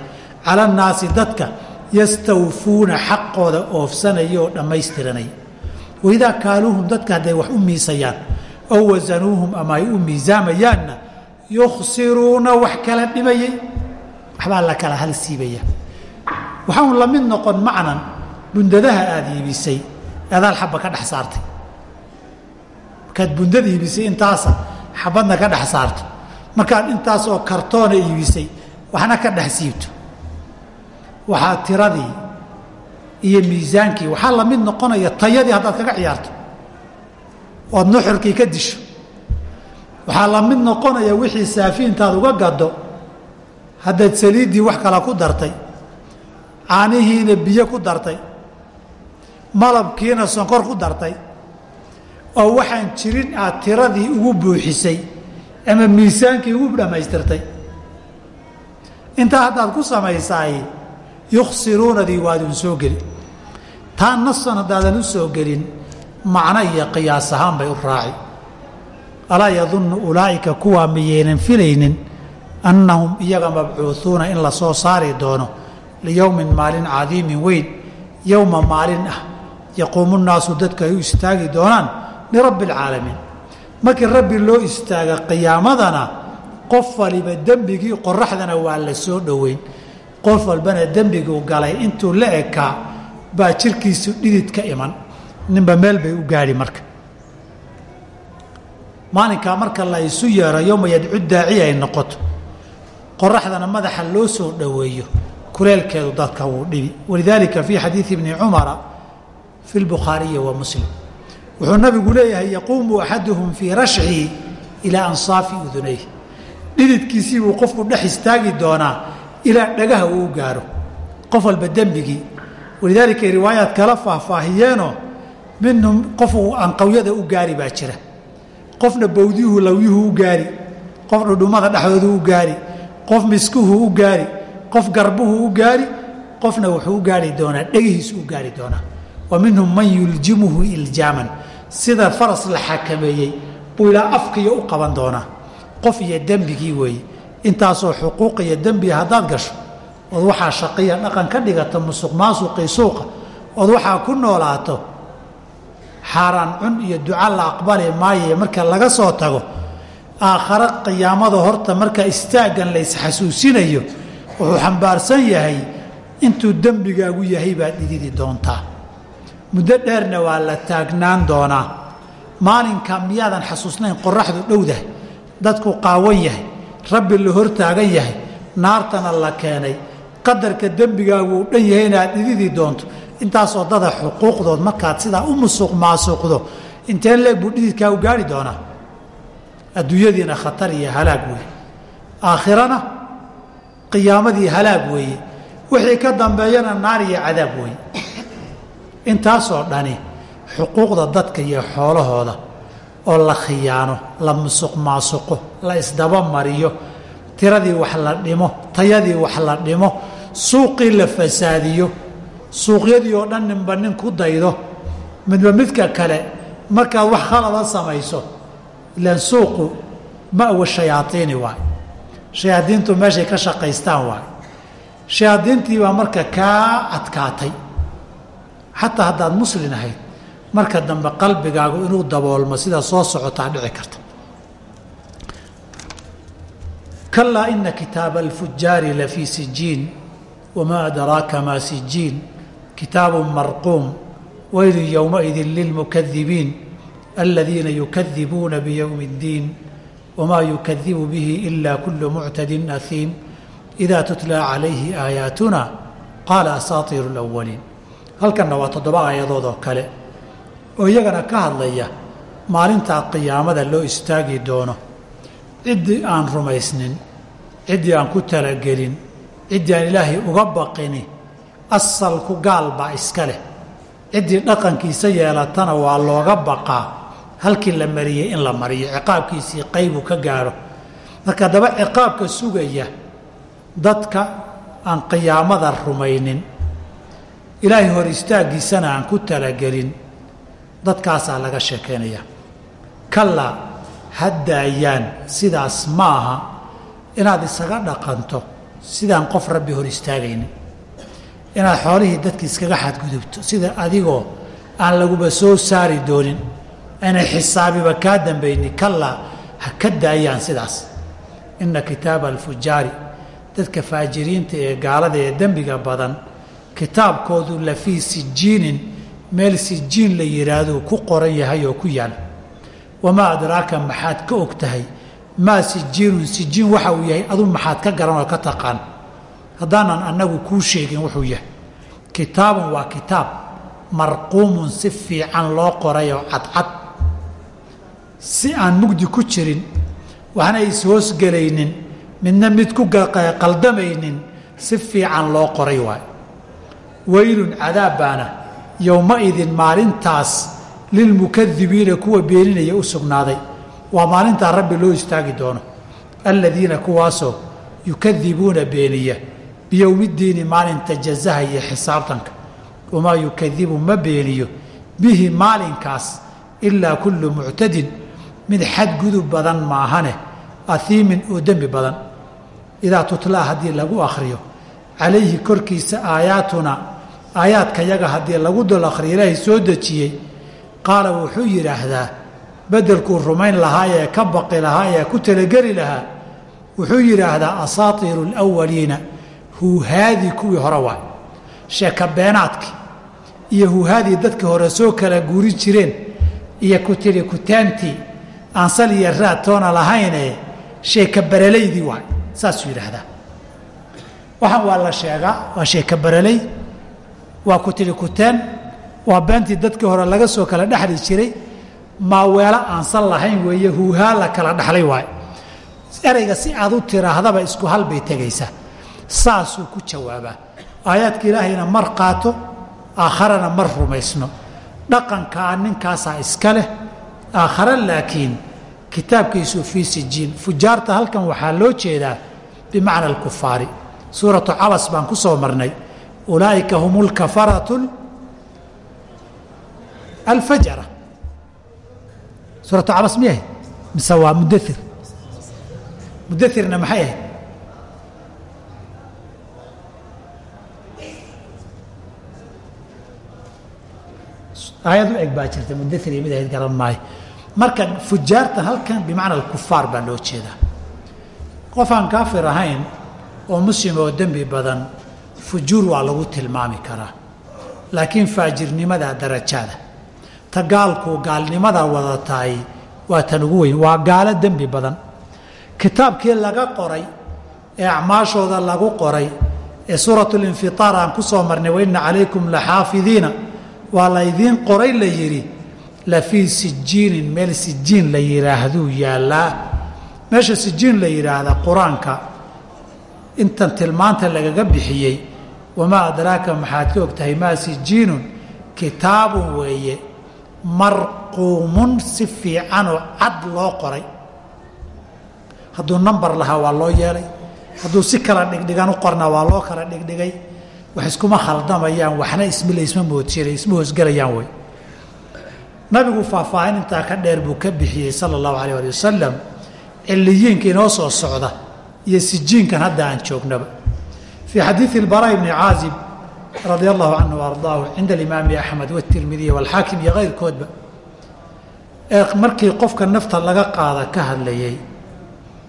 Cala annaasi dadka yastawfuuna xaqooda oofsanaya oo dhammaystiranaya waidaa kaaluuhum dadka hadday wax u miisayaan ow wasanuuhum ama ay u miisaamayaanna yukhsiruuna wax kala dhimayey waxbaa la kala hal siibaya. Waxaan la mid noqon macnan bundadaha aada iibisay adaal xabba ka dhex saartay. Markaad bundada iibisay intaasa xabadna ka dhex saarto. Markaad intaas oo kartoona iibisay waxna ka dhex siibto. Waxaa tiradii iyo miisaankii waxaa la mid noqonaya tayadii haddaad kaga ciyaarto. Ood nuxurkii ka disho waxaa la mid noqonaya wixii saafi intaad uga gado haddaad saliiddii wax kale ku dartay. Caanihiina biyo ku dartay. Malabkiina sonkor ku dartay. Oo waxaan jirin aad tiradii ugu buuxisay ama miisaankii ugu dhammaystirtay. Intaa haddaad ku samaysaay yukhsiruunadii waadun soo geli taa nasan haddaadan u soo gelin macno iyo qiyaas ahaan bay u raaci alaa yadunnu ulaa'ika kuwaa miyaynan filaynin annahum iyaga mabcuuhuuna in la soo saari doono liyowmin maalin cadiimin weyn yowma maalin ah yaquumu nnaasu dadka ay u istaagi doonaan lirabbi alcaalamiin markii rabbi loo istaaga qiyaamadana qof waliba dembigii qoraxdana waa la soo dhoweyn. Qof walbana dembiguu galay intuu la ekaa baa jirkiisu dhidid ka iman. Ninba meel bay u gaadhi marka maalinkaa marka la isu yeero yowma yadcu daaci ay noqoto. Qoraxdana madaxa loo soo dhoweeyo kuleelkeedu dadka wuu dhibi. Walidaalika fii xadiidi bni cumara fi lbukhaariyi wa muslim. Wuxuu nabigu leeyahay yaquumu axaduhum fii rashcihi ilaa ansaafi udunayh. Dhididkiisii buu qofku dhex istaagi doonaa ilaa dhagaha uu gaaro. Qof walba dembigii. Walidaalika riwaayaad kala faahfaahiyeenoo minhum qofu anqawyada u gaari baa jira qofna bawdiyuhu lawyuhu u gaari qof dhudhummada dhexdoodu u gaari qof miskuhu u gaari qof garbuhu u gaari qofna wuxuu u gaari doonaa dhegihiisu u gaari doonaa. Wa minhum man yuljimuhu iljaaman. Sida faras la xakameeyey buu ilaa afkiyo u qaban doonaa. Qof iyo dembigii weeye intaasoo xuquuq iyo dembiga haddaad gasho ood waxaa shaqiya dhaqan ka dhigata musuq maasuqii suuqa ood waxaa ku noolaato xaaraan cun iyo duca la aqbali maayo marka laga soo tago aakhare qiyaamada horta marka istaaggan la isxasuusinayo wuxuu xambaarsan yahay intuu dembigaagu yahay baad dhididi doontaa. Muddo dheerna waa la taagnaan doonaa. Maalinka miyaadan xasuusnayn qoraxdu dhowdahay dadku qaawan yahay rabbi la hor taagan yahay naartana la keenay. Qadarka dembigaagu uu dhan yahay inaad dhididi doonto intaasoo dada xuquuqdood markaad sidaa u musuq maasuqdo inteen leeg buu dhididkaa u gaari doonaa? Adduunyadiina khatar iyo halaag weeye. Aakhirana qiyaamadii halaag weeye. Wixii ka dambeeyana naar iyo cadaab weeye. Intaasoo dhani xuquuqda dadka iyo xoolahooda oo la khiyaano la musuq maasuqo la isdaba mariyo tiradii wax la dhimo tayadii wax la dhimo suuqii la fasaadiyo suuqyadii oo dhan ninba nin ku daydo midba midka kale markaad wax khalada samayso ilaan suuqu ma'wa shayaaiini waay. Shayaadiintu meeshay ka shaqaystaan waay. Shayaadiintii baa marka kaa adkaatay. Xataa haddaad muslin ahayd marka dambe qalbigaagu inuu daboolmo sida soo socotaa dhici karta. Kalaa ina kitaaba alfujaari lafii sijiin wamaa adraaka maa sijiin kitaabu marquum waylun yowmaidin lilmukadibiin aladiina yukadibuuna biyowmi اddiin wamaa yukadibu bihi ila kulu muctadin ahiim ida tutla calayhi aayaatuna qaala asaatiiru اlawaliin halkanna waa toddoba aayadood oo kale oo iyagana ka hadlaya maalintaa qiyaamada loo istaagi doono ciddii aan rumaysnin ciddii aan ku talagelin ciddii aan ilaahay uga baqini asalku gaal baa iska leh. Ciddii dhaqankiisa yeelatana waa looga baqaa halkii la mariyey in la mariyo ciqaabkiisii qaybuu ka gaadho. Marka haddaba ciqaabka sugaya dadka aan qiyaamada rumaynin ilaahay hor istaaggiisana aan ku talagelin dadkaasaa laga sheekaynayaa kallaa haddaayaan sidaas ma aha inaad isaga dhaqanto sidaan qof rabbi hor istaagaynin inaad xoolihii dadki iskaga xadgudubto sida adigoo aan laguba soo saari doonin aynay xisaabiba kaa dambaynin kallaa ha ka daayaan sidaas. Inna kitaaba alfujaari dadka faajiriinta ee gaalada ee dembiga badan kitaabkoodu la fii sijiinin meel sijiin la yidhaahduu ku qoran yahay oo ku yaal. Wamaa adraaka maxaad ka og tahay maa sijiinun? Sijiin waxa uu yahay? Adu maxaad ka garan oo ka taqaan haddaanan annagu kuu sheegin wuxuu yahay kitaabun waa kitaab marquumun si fiican loo qoray oo cadcad. Si aan mugdi ku jirin waxna is-hoosgelaynin midna mid ku qaldamaynin si fiican loo qoray waay weylun cadaab baana yowma-idin maalintaas lilmukadibiina kuwa beeninaya u sugnaaday. Waa maalintaa rabbi loo istaagi doono. Aladiina kuwaasoo yukadibuuna beeniya biyowmiddiini maalinta jazaha iyo xisaabtanka. Wamaa yukadibu ma beeniyo bihi maalinkaas ilaa kullu muctadin mid xadgudub badan maahane ahiimin oo dembi badan. Idaa tutlaa haddii lagu akhriyo calayhi korkiisa aayaatuna aayaadka yaga haddii lagu dul akhriyo ilaahay soo dejiyey qaala wuxuu yidhaahdaa beddelkuu rumayn lahaa ee ka baqi lahaa ee ku talageli lahaa wuxuu yidhaahdaa asaatiiru alawaliina huuhaadii kuwii hore waay sheeka beenaadkii iyo huuhaadii dadkii hore soo kala guurin jireen iyo kutiri kutaantii aan sal iyo raad toona lahaynee sheeka baralaydii waay saasuu yidhaahdaa. Waxaan waa la sheegaa waa sheeka baralay waa kutiri kutaan waa beentii dadkii hore laga soo kala dhexli jiray maaweelo aansan lahayn weeye huuhaa la kala dhaxlay waayo ereyga si aad u tiraahdaba isku hal bay tegaysaa saasuu ku jawaabaa. Aayaadka ilaahayna mar qaato aakharana mar rumaysno. Dhaqankaa ninkaasaa iska leh aakhare laakiin kitaabkiisu fii sijiin. Fujaarta halkan waxaa loo jeedaa bimacna alkufaari. Suuratu cabas baan ku soo marnay. Ulaa'ika hum lkafaratu alfajara. Suuratu cabas miyay ahayd mise waa mudair mudairna maxay ahayd aayad u eg baa jirta mudair iyo mid ahayd garan maayo. Marka fujaarta halkan bimacna alkufaar baa loo jeedaa. Qof aan kaafir ahayn oo muslim oo dembi badan fujuur waa lagu tilmaami karaa. Laakiin faajirnimadaa darajaada. Ta gaalku gaalnimada wada tahay waa tan ugu weyn waa gaalo dembi badan. Kitaabkii laga qoray ee acmaashooda lagu qoray ee suurat linfiaar aan ku soo marnay waina calaykum laxaafidiina waa laydiin qoray la yidhi la fii sijiinin meel sijiin la yidhaahduu yaallaa meesha sijiin la yidhaahda qur'aanka intan tilmaanta lagaga bixiyey wamaa adraaka maxaad ka og tahay maa sijiinun kitaabun weeye marquumun si fiicanoo cad loo qoray. Hadduu nambar lahaa waa loo yeelay hadduu si kala dhigdhigan u qorna waa loo kala dhigdhigay wax iskuma khaldamayaan waxna ismi laysma moodsiina isma hoosgelayaan wey nabigu faahfaahin intaa ka dheer buu ka bixiyey sala allahu alayh ali wasalam ciliyiinka inoo soo socda iyo sijiinkan hadda aan joognaba. Fii xadiidi اlbaraa bni caazib radia allahu canhu ardaahu cinda alimaami axmed watirmidiy walxaakim iyo kayrkoodba ee markii qofka nafta laga qaada ka hadlayey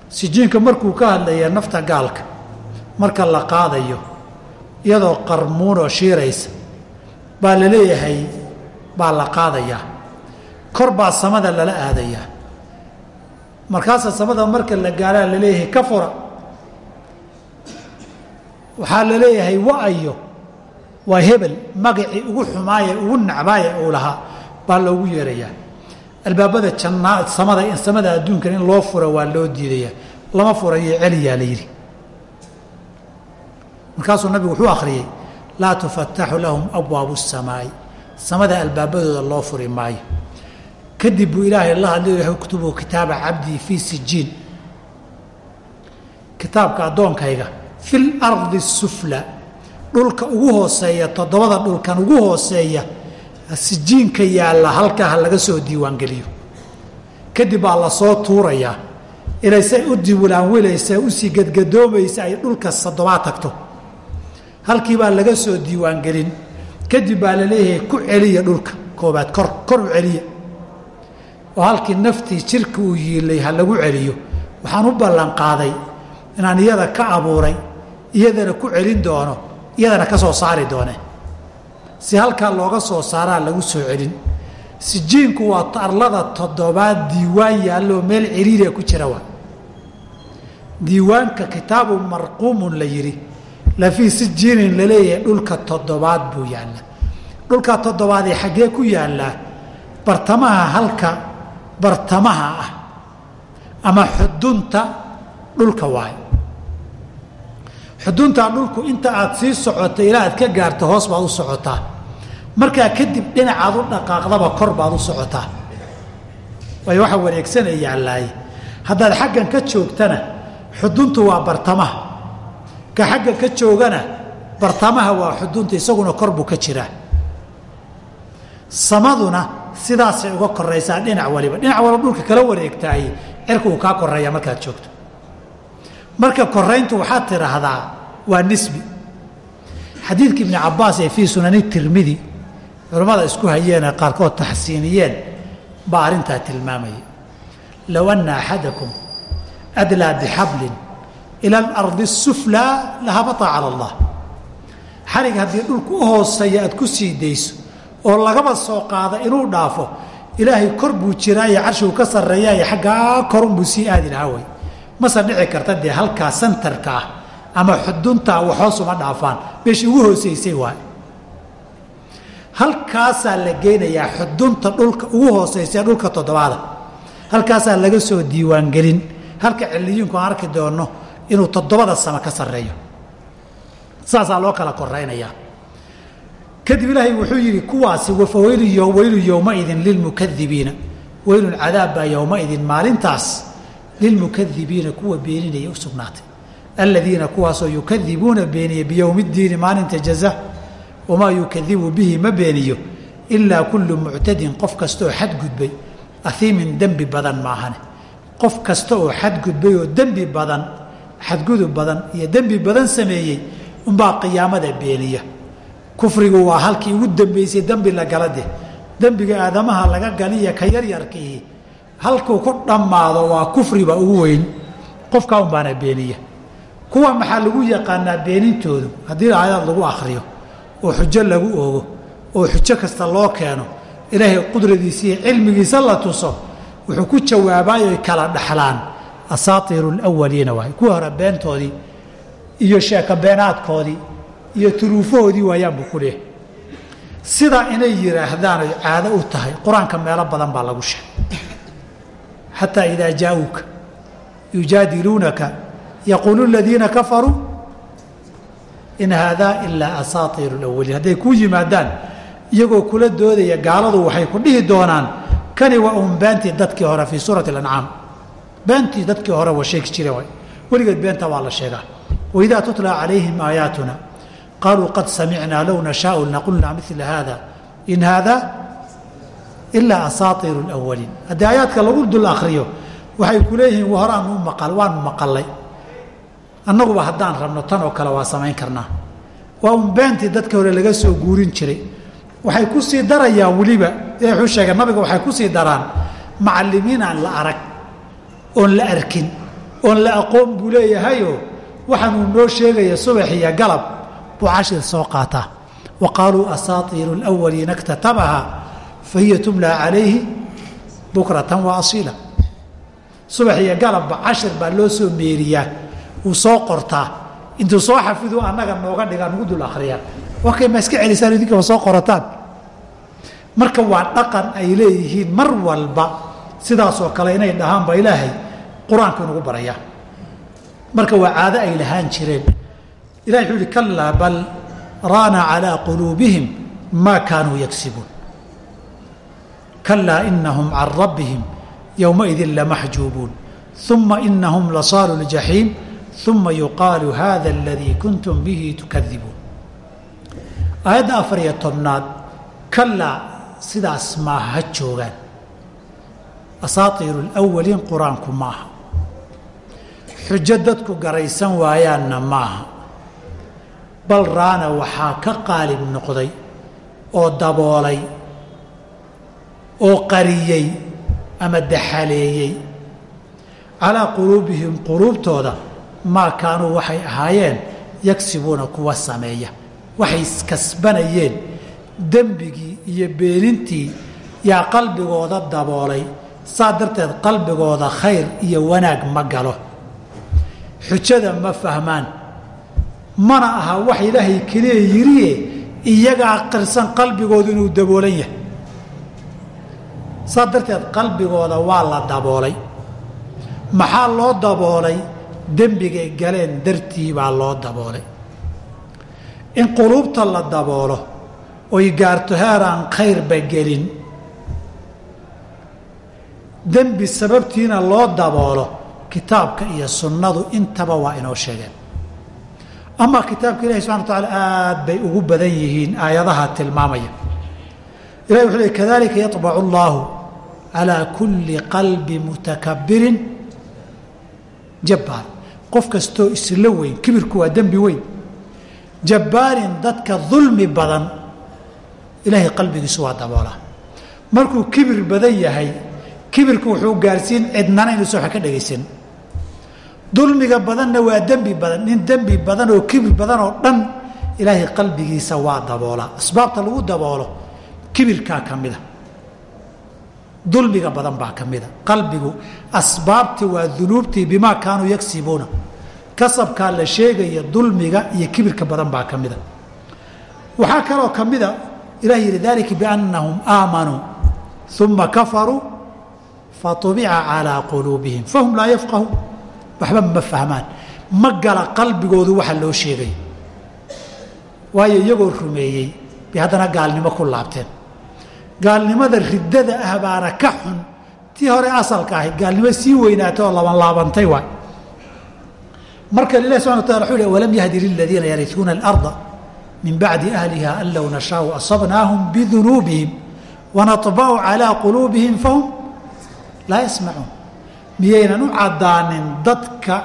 sijiinka markuu ka hadlaya nafta gaalka marka la qaadayo iyadoo qarmuunoo shiiraysa. Baa la leeyahay baa la qaadayaa kor baa samada lala aadayaa markaasa samada marka la gaalaa la leeyahay ka fura waxaa la leeyahay wa-ayo waa hebel magacii ugu xumaaye ugu nacbaaye uu lahaa baa loogu yeerayaa. Albaabada jannaa samada samada adduunkan in loo fura waa loo diidayaa. Lama furayo celiyaa la yidhi markaasuu nabigu wuxuu akhriyey laa tufataxu lahum abwaabu الsamaa'i samada albaabadooda loo furi maayo. Kadib buu ilaahay la hadlay uktubuu kitaaba cabdii fii sijiin. Kitaabka addoonkayga fi lardi sufla. Dhulka ugu hooseeya toddobada dhulkan ugu hooseeya sijiinka yaalla halkaa ha laga soo diiwaangeliyo. Kadib baa la soo tuurayaa inay say u diiwaanwilaysa u sii gadgadoomaysa ay dhulka soddobaad tagto halkii baa laga soo diiwaangelin. Kadib baa la leeyahay ku celiya dhulka. Koobaad kor kor u celiya. Oo halkii naftii jirka uu yiilay ha lagu celiyo. Waxaan u ballanqaaday inaan iyada ka abuuray iyadana ku celin doono iyadana ka soo saari doone. Si halkaa looga soo saaraa lagu soo celin. Sijiinku waa arlada toddobaad diiwaan yaalloo meel ciriiriya ku jira waa. Diiwaanka kitaabu marquumun la yidhi lafii sijiinin la leeyahay dhulka toddobaad buu yaallaa. Dhulka toddobaadee xaggee ku yaallaa bartamaha halka bartamaha ah ama xudunta dhulka waayo. Xuduntaa dhulku inta aad sii socoto ilaa aad ka gaarto hoos baad u socotaa. Markaa kadib dhinacaad u dhaqaaqdaba kor baad u socotaa. Waayo waxa wareegsanay yaallaaye haddaad xaggan ka joogtana xuduntu waa bartamaha ka xaggan ka joogana bartamaha waa xudunta isaguna kor buu ka jiraa. Samaduna sidaasay uga koraysaa dhinac waliba. Dhinac waliba dhulka kala wareegtaay cirka uu kaa koreeya markaad joogto. Marka korayntu waxaad tidhaahdaa waa nisbi. Xadiidka ibni cabaas ee fii sunani tirmidi culammada isku hayeen ee qaarkood taxsiiniyeen baa arrintaa tilmaamaya. Low anna axadakum adlaa bixablin ila alardi suflaa lahabata cala allah xarig haddii dhulku u hooseeya aad ku sii dayso oo lagaba soo qaada inuu dhaafo ilaahay kor buu jiraayo carshigu ka sarreeyaayo xaggaa korunbuu sii aadi lahaa way mase dhici karta dee halkaa santarka ah ama xuduntaa waxhoos uma dhaafaan meeshii ugu hoosaysay waay halkaasaa la geynayaa xudunta dhulka ugu hoosaysa dhulka toddobaada halkaasaa laga soo diiwaangelin halka ciliyiinku aan arki doonno inuu toddobada sama ka sarreeyo. Saasaa loo kala koraynayaa kadib ilaahay wuxuu yidhi kuwaasi wafaweylu weylu yowmaidin lilmukadibiina. Weylun cadaab baa yowmaidin maalintaas lilmukadibiina kuwa beeninaya u sugnaatay. Aladiina kuwaasoo yukadibuuna beeniya biyowmi ddiini maalinta jaza wamaa yukadibu bihi ma beeniyo ilaa kullu muctadin qof kasta oo xadgudbay. Ahiimin dembi badan maahane. Qof kasta oo xadgudbay oo dembi badan xadgudub badan iyo dembi badan sameeyey unbaa qiyaamada beeniya kufrigu waa halkii ugu dambaysay dembi la gala deh. Dembiga aadamaha laga galiya ka yaryarkiihi halkuu ku dhammaado waa kufriba ugu weyn. Qofkaa unbaana beeniya kuwa maxaa lagu yaqaanaa beenintoodu? Haddii aayad lagu akhriyo oo xujo lagu oogo oo xujo kasta loo keeno ilaahay qudradiisa iyo cilmigiisa la tuso wuxuu ku jawaabaayay kala dhaxlaan asaatiiru lwaliina waay kuwii hore beentoodii iyo sheeko beenaadkoodii iyo turuufahoodii waayaan buu ku leehay sidaa inay yidhaahdaan oy caado u tahay qur'aanka meelo badan baa lagu sheegay xataa idaa jaauuka yujaadiluunaka yaquulu ladiina kafaruu in haadaa ilaa asaatiiru lawaliin hadday kuu yimaadaan iyagoo kula doodaya gaaladu waxay ku dhihi doonaan kani waa un beentii dadkii hore fii suurati alancaam beentii dadkii hore waa sheegi waay weligeed beenta waa la sheegaa. Waidaa tutla calayhim aayaatuna qaaluu qad samicnaa low nashaau laqulnaa mila haada in haada ilaa asaatiiru lwaliin haddii aayaadka lagu dul akriyo waxay ku leeyihiin horaanu maa waanu maqalay annaguba haddaan rabno tan oo kale waa samayn karnaa. Waa un beentii dadka hore laga soo guurin jiray. Waxay ku darayaan weliba ilahi wuxuu sheegay nabiga waxay ku daraan macallimiin aan la arag oon la arkin oon la aqoon buu leeyahayoo waxaanuu noo sheegaya subax iyo galab buu cashir soo qaataa wa qaaluu asaatiiru lwaliina ktatabaha fa hiya tumla calayhi bukratan wa asiila subax iyo galabba cashir baa loo soo meeriyaa wuu soo qortaa. Intuu soo xafidu annaga nooga dhigaa nugu dul akhriyaan wakay ma iska celisaan idinkaba soo qorataan? Marka waa dhaqan ay leeyihiin mar walba sidaasoo kale inay dhahaanba ilaahay qur'aanku inugu barayaa marka waa caado ay lahaan jireen. Ilahi wuxuu yihi kalaa bal raana calىa quluubihim maa kaanuu yagsibuun kalaa inahum can rabbihim yowmaidin lamaxjuubuun uma inahum lasaalu ljaxiim uma yuqaalu hada aladii kuntum bihi tukadibuun aayadda afar iyo tobnaad kalaa sidaas maaha ha joogaan asaatiiru lwaliin qur'aanku maaha. Xujo dadku garaysan waayaanna maaha. Bal raana waxaa ka qaalib noqday oo daboolay oo qariyey ama daxaleeyey. Calaa quluubihim quluubtooda maa kaanuu waxay ahaayeen yagsibuuna kuwa sameeya. Waxay kasbanayeen dembigii iyo beenintii yaa qalbigooda daboolay saa darteed qalbigooda khayr iyo wanaag ma galo. Xujada ma fahmaan. Mana aha wax ilaahay keliya yiriye iyagaa qirsan qalbigoodu inuu daboolan yahay. Saa darteed qalbigooda waa la daboolay. Maxaa loo daboolay? Dembigay galeen dartii baa loo daboolay. In quluubta la daboolo oy gaarto heeraan khayrba gelin dembi sababtiina loo daboolo kitaabka iyo sunnadu intaba waa inoo sheegeen. Ama kitaabka ilahi subxana wa taala aad bay ugu badan yihiin aayadaha tilmaamaya. Ilahi wuxuu ley kadalika yaطbacu اllahu calaa kuli qalbi mutakabirin jabbaar. Qof kastoo isla weyn kibirku waa dembi weyn. Jabbaarin dadka dulmi badan ilaahay qalbigiisu waa daboolaa markuu kibir badan yahay kibirku wuxuu gaarsiin cidnana inuusan wax ka dhegaysan. Dulmiga badanna waa dembi badan nin dembi badan oo kibir badan oo dhan ilaahay qalbigiisa waa daboolaa asbaabta lagu daboolo kibirkaa ka mida. Dulmiga badan baa ka mida. Qalbigu asbaabtii waa dunuubtii bimaa kaanuu yagsibuuna kasabkaa la sheegaya dulmiga iyo kibirka badan baa ka mida. Waxaa kaloo ka mida ilah yihi dalika biannahum aamanuu uma kafaruu faubica calىa quluubihim fahum laa yafqahuun waxba ma fahmaan ma gala qalbigoodu waxa loo sheegay waayo iyagoo rumeeyey bay haddana gaalnimo ku laabteen gaalnimada riddada ah baana ka xun tii hore asalka ahayd gaalnimo sii weynaatay oo laban laabantay waay marka ilahi subxana wa tala wuxuu hi walam yahdi liladiina yariuuna alarda min bacdi ahliha an low nashaau asabnaahum bidunuubihim wanaطbacu calىa quluubihim fahum laa yasmacuun miyaynan u caddaanin dadka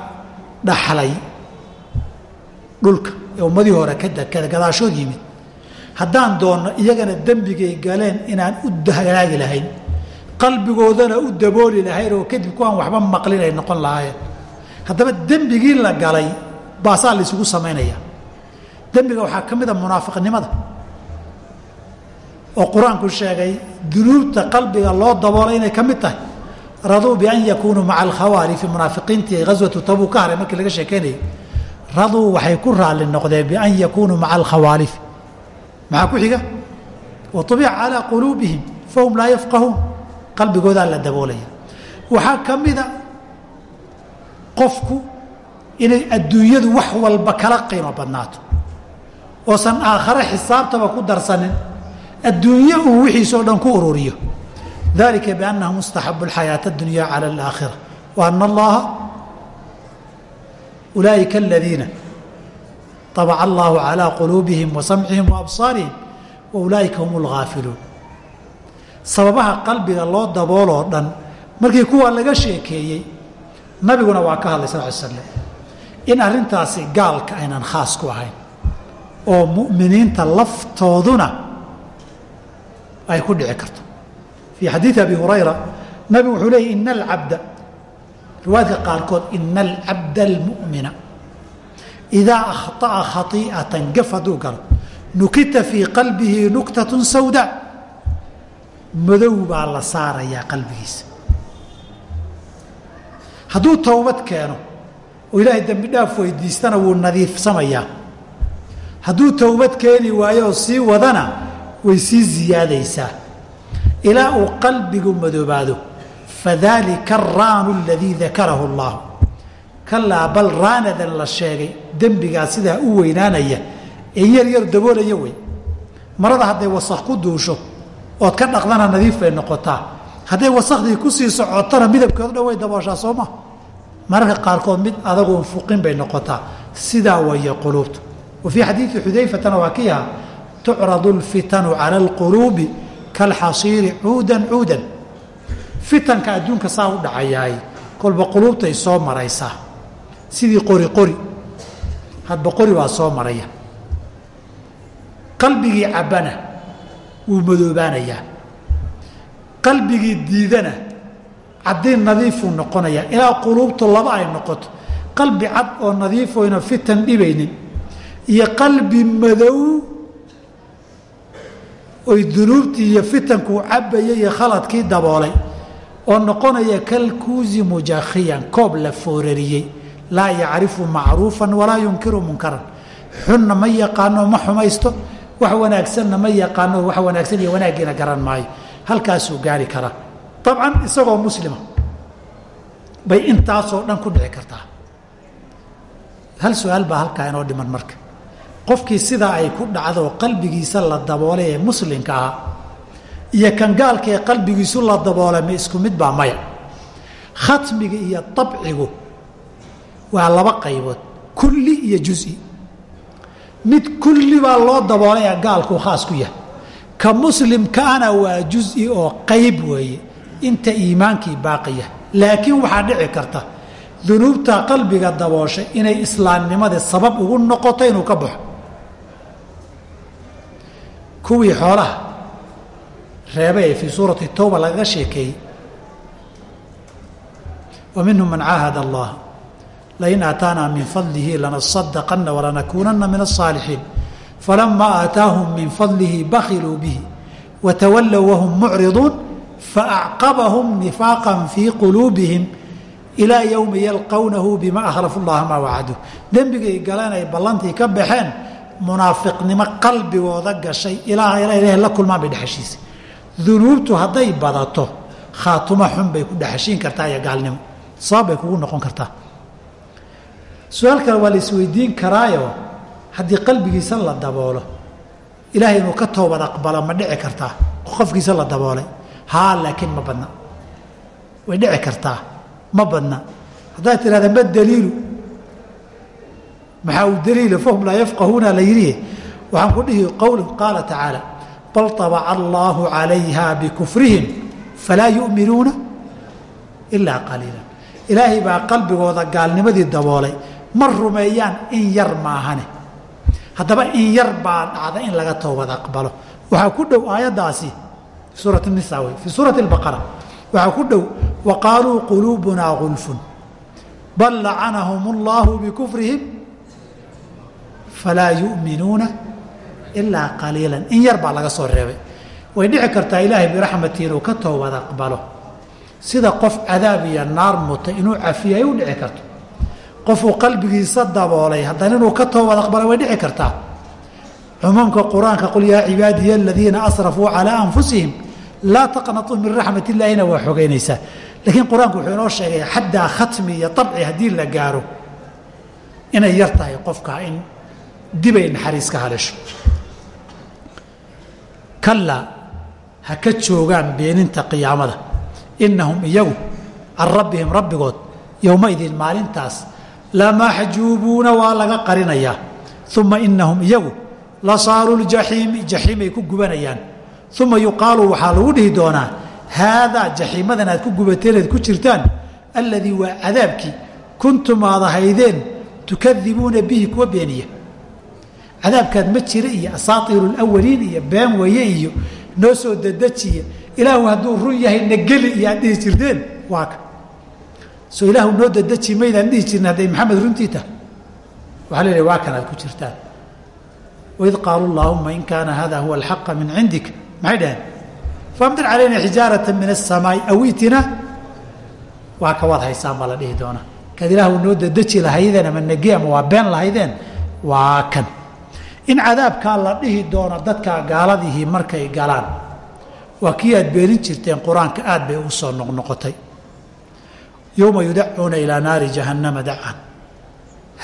dhaxlay dhulka ee ummadii hore gadaashood yimid. Haddaan doonno iyagana dembigay galeen inaan u halaagi lahayn qalbigoodana u dabooli lahayn oo kadib kuwaan waxba maqlin ay noqon lahaayeen. Haddaba dembigii la galay baasaa la isugu samaynaya. Dembiga waxaa ka mid a munaafiqnimada oo qur'aanku sheegay dunuubta qalbiga loo daboolay inay ka mid tahay raduu bian yakuunuu maca alkhawaalifi munaafiqiintii ghaswatu tabuu ka haray markii laga sheekeynayay raduu waxay ku raalli noqdeen bian yakuunuu maca alkhawaalifi maxaa ku xiga? Wa calaa quluubihim fahum laa yafqahuun. Qalbigoodaa la daboolaya. Waxaa ka mida qofku inay adduunyadu wax walba kala qiimo badnaato oosan aakhare xisaabtaba ku darsanin adduunye uu wixiisoo dhan ku ururiyo dalika biannahu mustaxabu alxayaata adunyaa cala alaakhira wa ana allaha ulaaika aladiina abaca allahu calaa quluubihim wa samcihim wa absaarihim wa ulaaika hum sababaha qalbiga loo dabooloo dhan markii kuwaa laga sheekeeyey nabiguna waa ka hadlay sal ly slam in arrintaasi gaalka aynan khaas ku ahayn oo mu'miniinta laftooduna ay ku dhici karto fii xadiidi abi hurayra nabigu wuxuu leeyay ina alcabda riwaayadka qaarkood ina alcabda almu'mina idaa akhطa'a khai'atan gaf hadduu galo nukita fii qalbihi nuktatun sawda madow baa la saarayaa qalbigiisa hadduu towbad keeno oo ilaahay dembi dhaaf weydiistana wuu nadiifsamayaa hadduu towbad keeni waayo oo sii wadana way sii ziyaadaysaa ilaa uu qalbigu madoobaado. Fadalika araanu aladii dakarahu اllahu kalaa bal raanadan la sheegay dembigaa sidaa u weynaanaya ee yar yar daboolaya wey. Marada hadday wasakh ku duusho ood ka dhaqdana nadiif bay noqotaa. Hadday wasakhdii ku sii socotona midabkeedu dhan way dabooshaa soo ma? Mararka qaarkood mid adagoon fuqin bay noqotaa. Sidaa waya quluubtu. Wa fii xadiidi xudayfatana waa kii tucradu lfitanu cala alquluubi kalxasiiri cuudan cuudan. Fitanka adduunka saa u dhacayaay kolba quluubtay soo maraysaa sidii qori qori. Hadba qori baa soo maraya. Qalbigii cabbana wuu madoobaanayaa qalbigii diidana caddiin nadiifuu noqonayaa ilaa quluubtu laba ay noqoto. Qalbi cad oo nadiifoyna fitan dhibaynin. Iyo qalbi madow oy dunuubtii iyo fitankuu cabaya iyo khaladkii daboolay oo noqonaya kalkuusi mujakhiyan koob la foorariyey laa yacrifu macruufan walaa yunkiru munkaran. Xunna ma yaqaano ma xumaysto wax wanaagsanna ma yaqaano wax wanaagsan iyo wanaaggiina garan maayo. Halkaasuu gaari karaa. Dabcan isagoo muslima bay intaasoo dhan ku dhici kartaa. Hal su'aal baa halkaa inoo dhiman marka qofkii sidaa ay ku dhacdo qalbigiisa la daboolay ee muslimka ahaa iyo kan gaalka ee qalbigiisu la daboolay ma isku mid baa maya. Khatmiga iyo dabcigu waa laba qaybood kulli iyo juzi. Mid kulli baa loo daboolaya gaalkuu khaas ku yahay. Ka muslimkaana waa juzi oo qayb weeye inta iimaankii baaqiya laakiin waxaa dhici karta dunuubta qalbiga dabooshay inay islaamnimadii sabab ugu noqoto inuu ka baxo kuwii xoolaha reebay ee fii suurati towba lagaga sheekeeyey wa minhum man caahada allah lain aataanaa min fadlihi lanasadaqana walanakuunana min aلصaalixiin falamaa aataahum min fadlihi bakiluu bihi watawallow wahum mucriduun faacqabahum nifaaqa fii quluubihim ilaa yowmi yalqownahu bima akhlafu llaha maa wacaduu dembigay galeen ay ballantii ka baxeen munaafiqnimo qalbigooda gashay. Ilaa ilaah la kulmaan bay dhexashiisa dunuubtu hadday badato khaatumo xun bay ku dhexashiin kartaa iyo gaalnimo. Sabab bay kugu noqon kartaa. Su'aal kale waa la isweydiin karaayo haddii qalbigiisa la daboolo ilaahay inuu ka toobad aqbalo ma dhici kartaa. Qofkiisa la daboolay haa laakiin ma badna. Way dhici kartaa ma badna. Haddaad tidhahda ma daliilu maxaa u daliila fahum laa yafqahuuna la yidhi waxaan ku dhihi qowla qaala tacaala bal abaca allaahu calayha bikufrihim falaa yuminuuna ilaa qaliila ilaahay baa qalbigooda gaalnimadii daboolay ma rumeeyaan in yar maahane. Haddaba in yar baa dhacda in laga toobad aqbalo. Waxaa ku dhow aayaddaasi suura nisa wey fii suurati baqara waxaa ku dhow wa qaaluu quluubunaa gulfun bal lacanahum allaahu bikufrihim falaa yu'minuuna ilaa qaliilan. In yar baa laga soo reebay. Way dhici kartaa ilaahay biraxmatii inuu ka toobad aqbalo. Sida qof cadaab iyo naar mutay inuu cafiyo ay u dhici karto. Qofuu qalbigiisa daboolay haddana inuu ka toobad aqbala way dhici kartaa. Cumuumka qur'aanka qul yaa cibaadiya aladiina asrafuu calaa anfusihim laa taqnatuu min raxmat illaahina waa xogeynaysaa laakiin qur'aanku wuxuu inoo sheegay xaddaa khatmi iyo abci haddii la gaaro inay yar tahay qofka in dibay naxariis ka hadasho. Kallaa ha ka joogaan beeninta qiyaamada. Innahum iyagu can rabbihim rabbigood yowmaidin maalintaas lamaxjuubuuna waa laga qarinayaa. Uma inahum iyagu la saalu ljaxiimi jaxiimay ku gubanayaan. Uma yuqaalu waxaa lagu dhihi doonaa haadaa jaxiimadan aad ku gubateen aad ku jirtaan? Alladii waa cadaabkii. Kuntum aad ahaydeen tukadibuuna bihi kuwa beeniya cadaabkaad ma jira iyo asaatiiru lwaliin iyo been waye iyo noo soo dedejiya ilaahu hadduu run yahay nageli iyo aad dhihi jirteen waa ka. Soo ilaahu noo dedeji maydaan dhihi jirna hadday maxamed runtii tahay. Waxaa la waa kan aad ku jirtaan. Waid qaaluu llaahuma in kaana hada huwa alxaqa min cindika. Maxay dhaheen faamdir calayna xijaarata min asamaai awiitina waa ka waad haysaan baa la dhihi doonaa. Kaad ilaahu noo dedeji lahaydeen ama nage ama waa been lahaydeen? Waa kan in cadaabkaa la dhihi doono dadkaa gaaladihii markay galaan waa kii aad beenin jirteen qur'aanka aad bay ugu soo noqnoqotay. Yowma yudacuuna ilaa naari jahannama dacan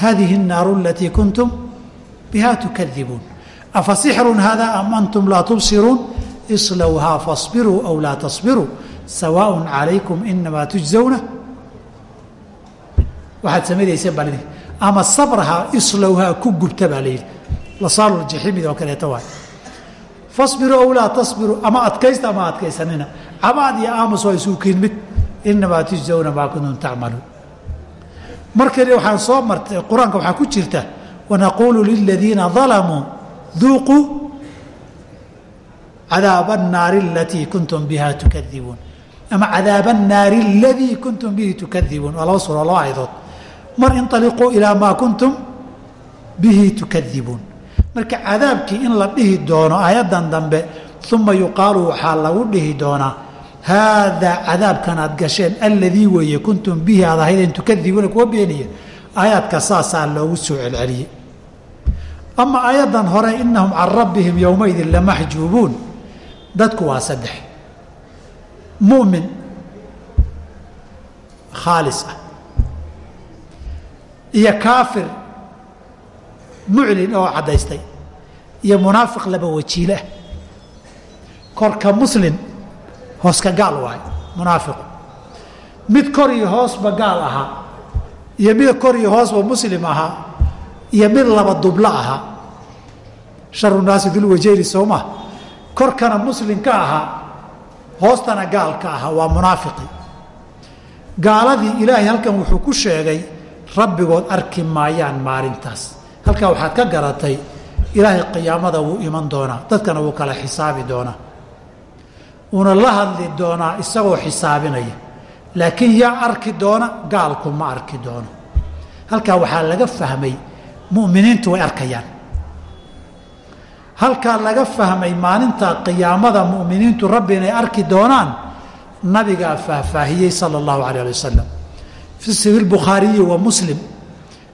haadihi annaaru alatii kuntum biha tukadibuun afa sixrun am antum laa tubsiruun? Islowhaa fasbiruu aw laa tasbiruu. Sawaaءun calaykum inamaa tujzawna. Waxaad samaydayseen baa ama sabrhaa islowhaa ku gubta baa layidhi lasaalujaxiimid oo kaleeto waay. Fasbiruu ow laa tasbiruu ama adkaysta ama adkaysanina. Cabaad iyo aamus waa isuukiin mid inamaa tujzawna maa kuntum tacmaluun. Markani waxaan soo martay qur'aanka waxaa ku jirta wanaquulu liladiina dalamuu duuquu cadaaba annaari alatii kuntum biha tukadibuun. Ama cadaaba annaari aladii kuntum bihi tukadibuun waa laba suuro laba ayadood mar inطaliquu ilaa maa kuntum bihi tukadibuun marka cadaabkii in la dhihi doono aayaddan dambe uma yuqaalu waxaa lagu dhihi doonaa haadaa cadaabkan aad gasheen alladii weeye kuntum bihi aad ahaydeen tukadibuuna kuwa beeniya aayaadka saasaa loogu soo celceliyey. Ama aayaddan hore inahum can rabbihim yowmaidin lamaxjuubuun dadku waa saddex. Mu'min khaalis ah. Iyo kaafir muclin oo caddaystay iyo munaafiq laba wajiileah korka muslin hooska gaal waay munaafiqu mid kor iyo hoosba gaal ahaa iyo mid kor iyo hoosba muslim ahaa iyo mid laba dublo ahaa sharu naasi dulwajeyni soo maa korkana muslim ka ahaa hoostana gaal ka ahaa waa munaafiqi gaaladii ilaahay halkan wuxuu ku sheegay rabbigood arki maayaan maalintaas halkaa waxaad ka garatay ilaahay qiyaamada wuu iman doonaa dadkana wuu kala xisaabi doonaa. Uuna la hadli doonaa isagoo xisaabinaya laakiin yaa arki doona gaalku ma arki doono. Halkaa waxaa laga fahmay mu'miniintu way arkayaan. Halkaa laga fahmay maalinta qiyaamada mu'miniintu rabbi inay arki doonaan nabigaa faahfaahiyey sala allahu alayh ali wasalam fi sahiih bukhaariyi wa muslim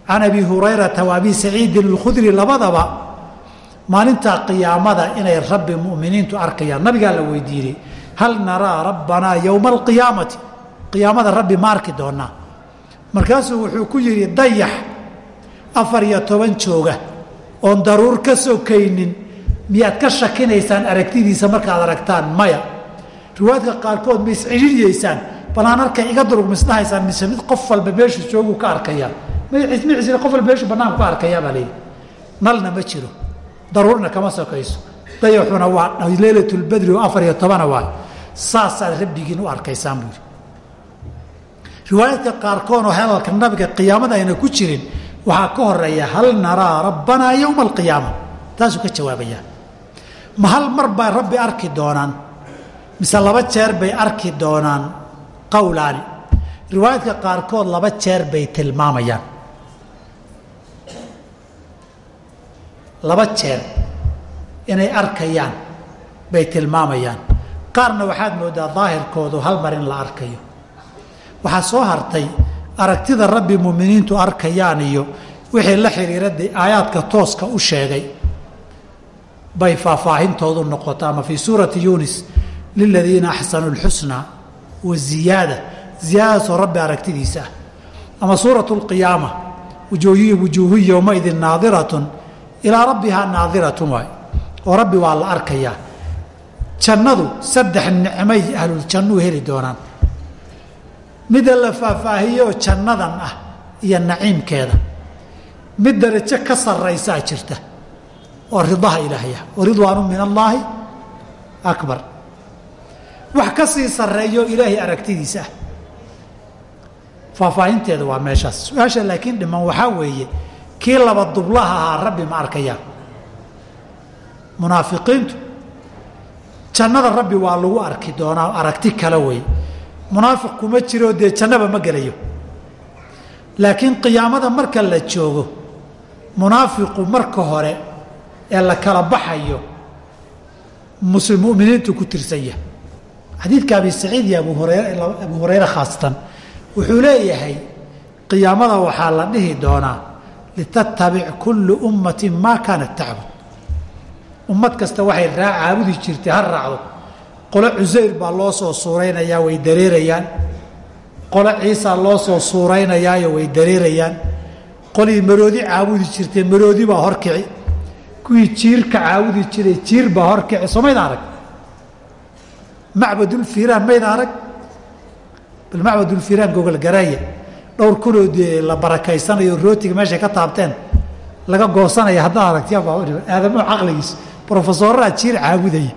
can abi hurayrata wa abi saciidin alkhudri labadaba maalintaa qiyaamada inay rabbi mu'miniintu arkayaan. Nabigaa la weydiiyey hal naraa rabbanaa yowma alqiyaamati qiyaamada rabbi ma arki doonaa markaasuu wuxuu ku yidhi dayax afar iyo toban jooga oon daruur ka sokaynin miyaad ka shakinaysaan aragtidiisa markaad aragtaan maya. Riwaayadka qaarkood ma iscihiriyeysaan bal arkay iga durug mise mid qof walba meeshuu jooguu ka arkayaa mcism qof walba arki doonaan? Mise laba jeer bay arki riwaayadka qaarkood laba jeer bay tilmaamayaan laba jeer inay arkayaan bay tilmaamayaan. Qaarna waxaad moodaa daahirkoodu hal mar in la arkayo. Waxaa soo hartay aragtida rabbi muminiintu arkayaan iyo wixii la xiriira de aayaadka tooska u sheegay bay faahfaahintoodu noqota ama fii suurati yunis liladiina axsanuu lxusnaa wa ziyaada. Ziyaadadaasoo rabbi aragtidiisa ah. Ama suuratu lqiyaama wujuuhiyi wujuuhu yowmaidin naadiratun ilaa rabbihaa naadiratun waay. oo rabbi waa la arkayaa. Jannadu saddex nicmay ahluljannu heli doonaan. Midda la faahfaahiyeoo jannadan ah iyo naciimkeeda. Mid darajo ka sarraysaa jirta. Oo ridaha ilaahaya wa ridwaanu min allaahi akbar. Wax ka sii sarreeyo ilaahay aragtidiisa ah. Faahfaahinteeda waa meeshaas. Su'aasha laakiin dhiman waxaa weeye kii laba dublaha ahaa rabbi ma arkayaa. Munaafiqiintu jannada rabbi waa lagu arki doonaa aragti kale wey munaafiq kuma jiroo dee jannaba ma gelayo. Laakiin qiyaamada marka la joogo munaafiqu marka hore ee la kala baxayo muslim muminiintu ku tirsan yahay xadiidka abi saciid iyo abu hureyre abu hureyre khaasatan wuxuu leeyahay qiyaamada waxaa la dhihi doonaa litatabic kullu ummatin maa kaanat tacbud. Ummad kasta waxay raa caabudi jirtay ha raacdo. Qolo cusayr baa loo soo suuraynayaa way dareerayaan. Qolo ciisa loo soo suuraynayaayo way dareerayaan. Qolii maroodi caabudi jirtay maroodi baa horkici kuwii jiirka caabudi jiray jiir baa horkici soo arag. Macbadulfiiraan mayda arag. Bal macbadulfiiraan gogol garaaya dhowr kunoo la barakaysanayo rootiga meeshay ka taabteen laga goosanaya haddaa aragtiyaa aadamo caqligiis brofesoraa jiir caabudaya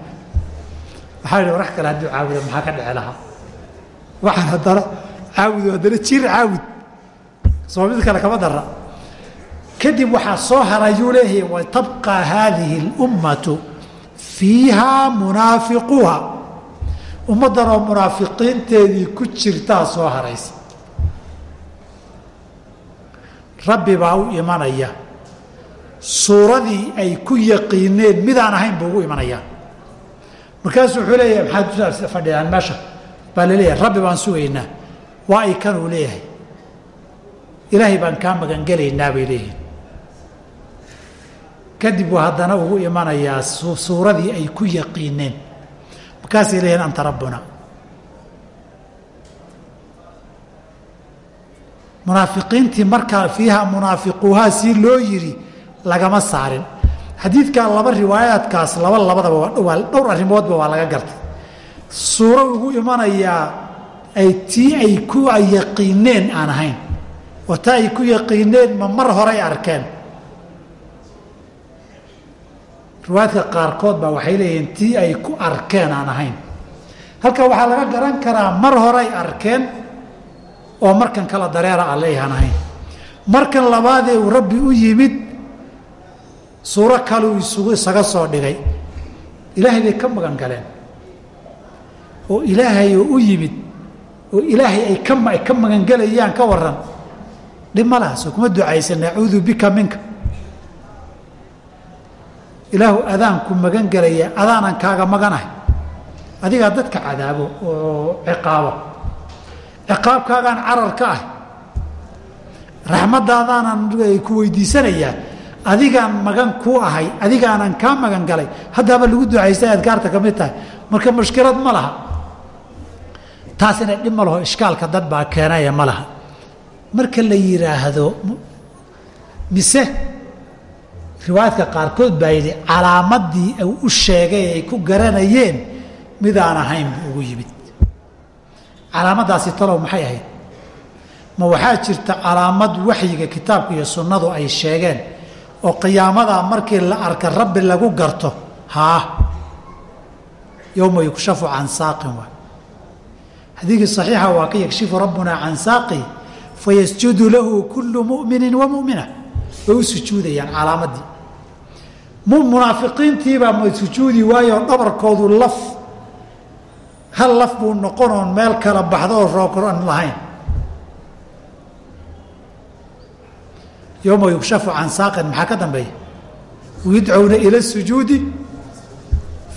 waxaa idhi warax kale hadduu caabuda maxaa ka dhici lahaa? Waxaan haddana caabud haddana jiir caabud soo mid kale kama dara kadib waxaa soo harayuu leeyahay watabqa haadihi اlummatu fiihaa munaafiquha ummaddan munaafiqiinteedii ku jirtaa soo haraysa rabbi baa u imanaya. Suuradii ay ku yaqiineen midaan ahayn buu ugu imanayaa markaasuu wuxuu leeyahay maxaad fadhiyaan meesha baa la leeyahay rabbi baan sugaynaa waa ay kanuu leeyahay. Ilaahay baan kaa magangelaynaa bay leeyihiin kadib buu haddana ugu imanayaa suuradii ay ku yaqiineen. Markaasay leeyihiin anta rabbuna munaafiqiintii markaa fiiha munaafiquuhaa si loo yidhi lagama saarin. Xadiidkaa laba riwaayaadkaas laba labadaba dhowr arrimoodba waa laga gartay. Suuro ugu imanayaa ay tii ay ku yaqiineen aan ahayn. Oo taa ay ku yaqiineen ma mar horay arkeen. Riwaayaadka qaarkood baa waxay leeyihiin tii ay ku arkeen aan ahayn. Halka waxaa laga garan karaa mar horay arkeen oo markan kala dareera aan leeyahan ahayn. Markan labaadee uu rabbi u yimid suuro kaleu isugu isaga soo dhigay. Ilaahay bay ka magan galeen. Oo ilaahay oo u yimid oo ilaahay ay ka ay ka magangelayaan ka waran dhib ma laha kuma ducaysan acuudu bika minka. Ilaahu adaanku magan gelaya adaanan kaaga maganahay. Adigaa dadka cadaabo oo ciqaabo ciqaabkaagaan carar ka ah. Raxmaddaadaanan ku weydiisanayaa adigaan magan kuu ahay adigaanan kaa magan galay haddaaba lagu ducaystay adkaarta ka mid tahay. Marka mushkilad ma laha. Taasina dhib ma laho ishkaalka dad baa keenaya ma laha. Marka la yidhaahdo mise riwaayadka qaarkood baa yidhi calaamadii u sheegay ay ku garanayeen midaan ahayn buu ugu yimid calaamaddaasi talow maxay ahayd? Ma waxaa jirta calaamad waxyiga kitaabka iyo sunnadu ay sheegeen oo qiyaamadaa markii la arka rabbi lagu garto haa yowma yukshafu can saaqin waay xadiidkii saxiixa waa ka yakshifu rabbunaa can saaqi fayasjudu lahu kullu mu'minin wa mu'mina. Way u sujuudayaan calaamaddii munaafiqiintiibaa ma sujuudi waayo dhabarkoodu laf hal laf buu noqonoon meel kala baxdo oo rookoran lahayn. Yowma yukshafu can saaqin maxaa ka dambeeya yudcowna ila sujuudi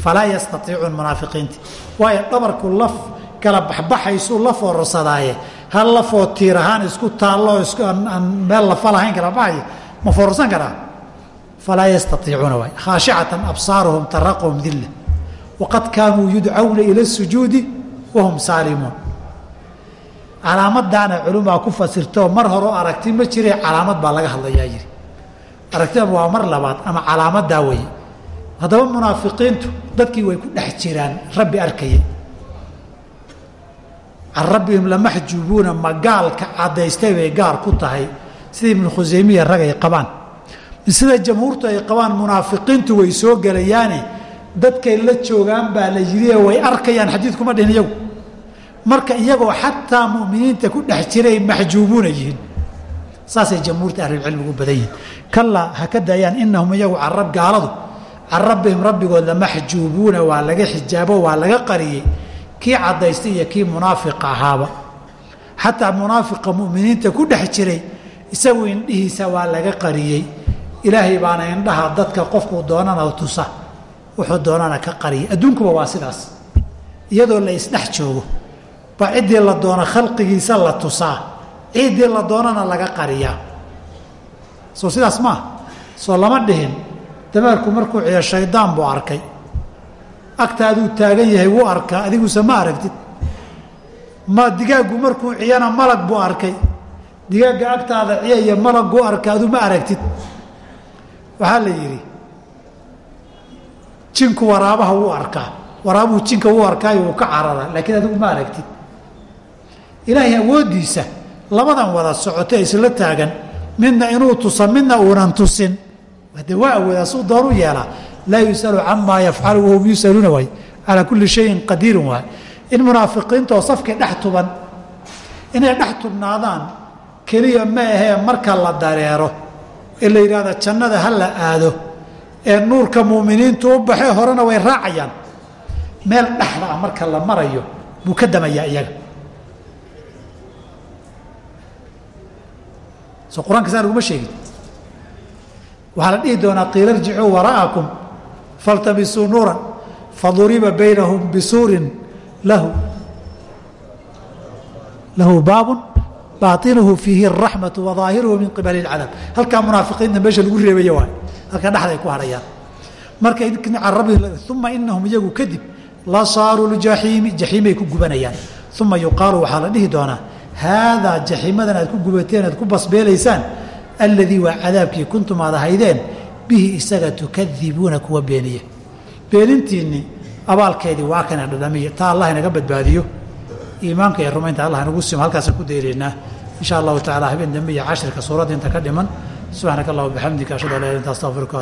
falaa yastaiicuun munaafiqiinti waayo dhabarku laf kala baxbaxaysuu la foorarsadaaye hal lafoo tiir ahaan isku taallo aan meel lafa lahayn kala baxaya ma foorarsan karaa? Falaa yastaiicuuna waay. Khaashicatan absaaruhum taraqhum dilla waqad kaanuu yudcawna ila sujuudi wahum saalimuun calaamadaana culumaa ku fasirtoo mar horeo aragti ma jire calaamad baa laga hadlayaa yiri aragtida waa mar labaad ama calaamadaa weye haddaba munaafiqiintu dadkii way ku dhex jiraan rabbi arkayay can rabbihim lamaxjuubuuna ma gaalka caddaystay bay gaar ku tahay sida ibnu khuseymiya rag ay qabaan sida jamhuurtu ay qabaan munaafiqiintu way soo gelayaane dadkay la joogaan baa la yidhi way arkayaan xadiidkuma dhihin iyagu. Marka iyagoo xataa muminiinta ku dhex jiray maxjuubuuna yihiin. Saasay jamhuurta ahlulcilmigu badan yihiin. Kallaa ha ka daayaan inahum iyagu carab gaaladu can rabbihim rabbigood lamaxjuubuuna waa laga xijaabo waa laga qariyey. Kii caddaystay iyo kii munaafiqa ahaaba. Xataa munaafiqa muminiinta ku dhex jiray isagu indhihiisa waa laga qariyey. Ilaahay baana indhaha dadka qofkuu doonana tusa wuxuu doonana ka qariyay adduunkuba waa sidaas. Iyadoo la isdhex joogo ba ciddii la doono khalqigiisa la tusaa. Ciddii la doonana laga qariyaa. Soo sidaas maaha soo lama dhihin. Dameerku markuu ciyo shaydaan buu arkay. Agtaaduu taagan yahay wuu arkaa. Adiguse ma aragtid. Ma digaaggu markuu ciyana malag buu arkay. Digaagga agtaada ciyaya malagguu arka adu ma aragtid. Waxaa la yidhi jinku waraabaha wuu arkaa waraabuhu jinka wuu arkaayo wuu ka cararaa laakiin adigu ma aragtid. Ilaahay awooddiisa labadan wada socota isla taagan midna inuu tusa midna uunan tusin. De waa awoodaa suu doonu yeelaa. Laa yusalu camaa yafcalu wahum yusaluuna waay calaa kulli shayin qadiirun waay in munaafiqiintaoo safkii dhex tuban inay dhex tubnaadaan keliya ma ahee marka la dareero. Ee la yidhahda jannada ha la aado ee nuurka mu'miniintu u baxee horena way raacayaan. Meel dhexda ah marka la marayo buu ka damayaa iyaga. Soo qur'aanka saa laguma sheegin. Waxaa la dhihi doonaa qiila irjicuu wara'akum faltamisuu nuuran faduriba baynahum bisuurin lahu. Lahu baabun baainuhu fiihi araxmatu wadaahiruhu min qibali اlcadaab halkaa munaafiqiinta meesha lagu reebaya waay halka dhexda ku hadhayaan marka uma inahum iyagu kadib la saaruu ljaxiimi jaxiimay ku gubanayaan. Uma yuqaalu waxaa la dhihi doonaa haadaa jaxiimadan aad ku gubateen aad ku basbeelaysaan alladii waa cadaabkii kuntum aad ahaydeen bihi isaga tukadibuuna kuwa beeniya beenintiinni abaalkeedii waa kana dhadhamiya taa allah inaga badbaadiyo iimaanka iyo rumaynta allah inagu simo halkaasaan ku dayraynaa in sha allahu tacala habeen dambe iyo cashirka suuradda inta ka dhiman. Subxaanaka allah bixamdika ashhadu an la ilah anta astaqfiruka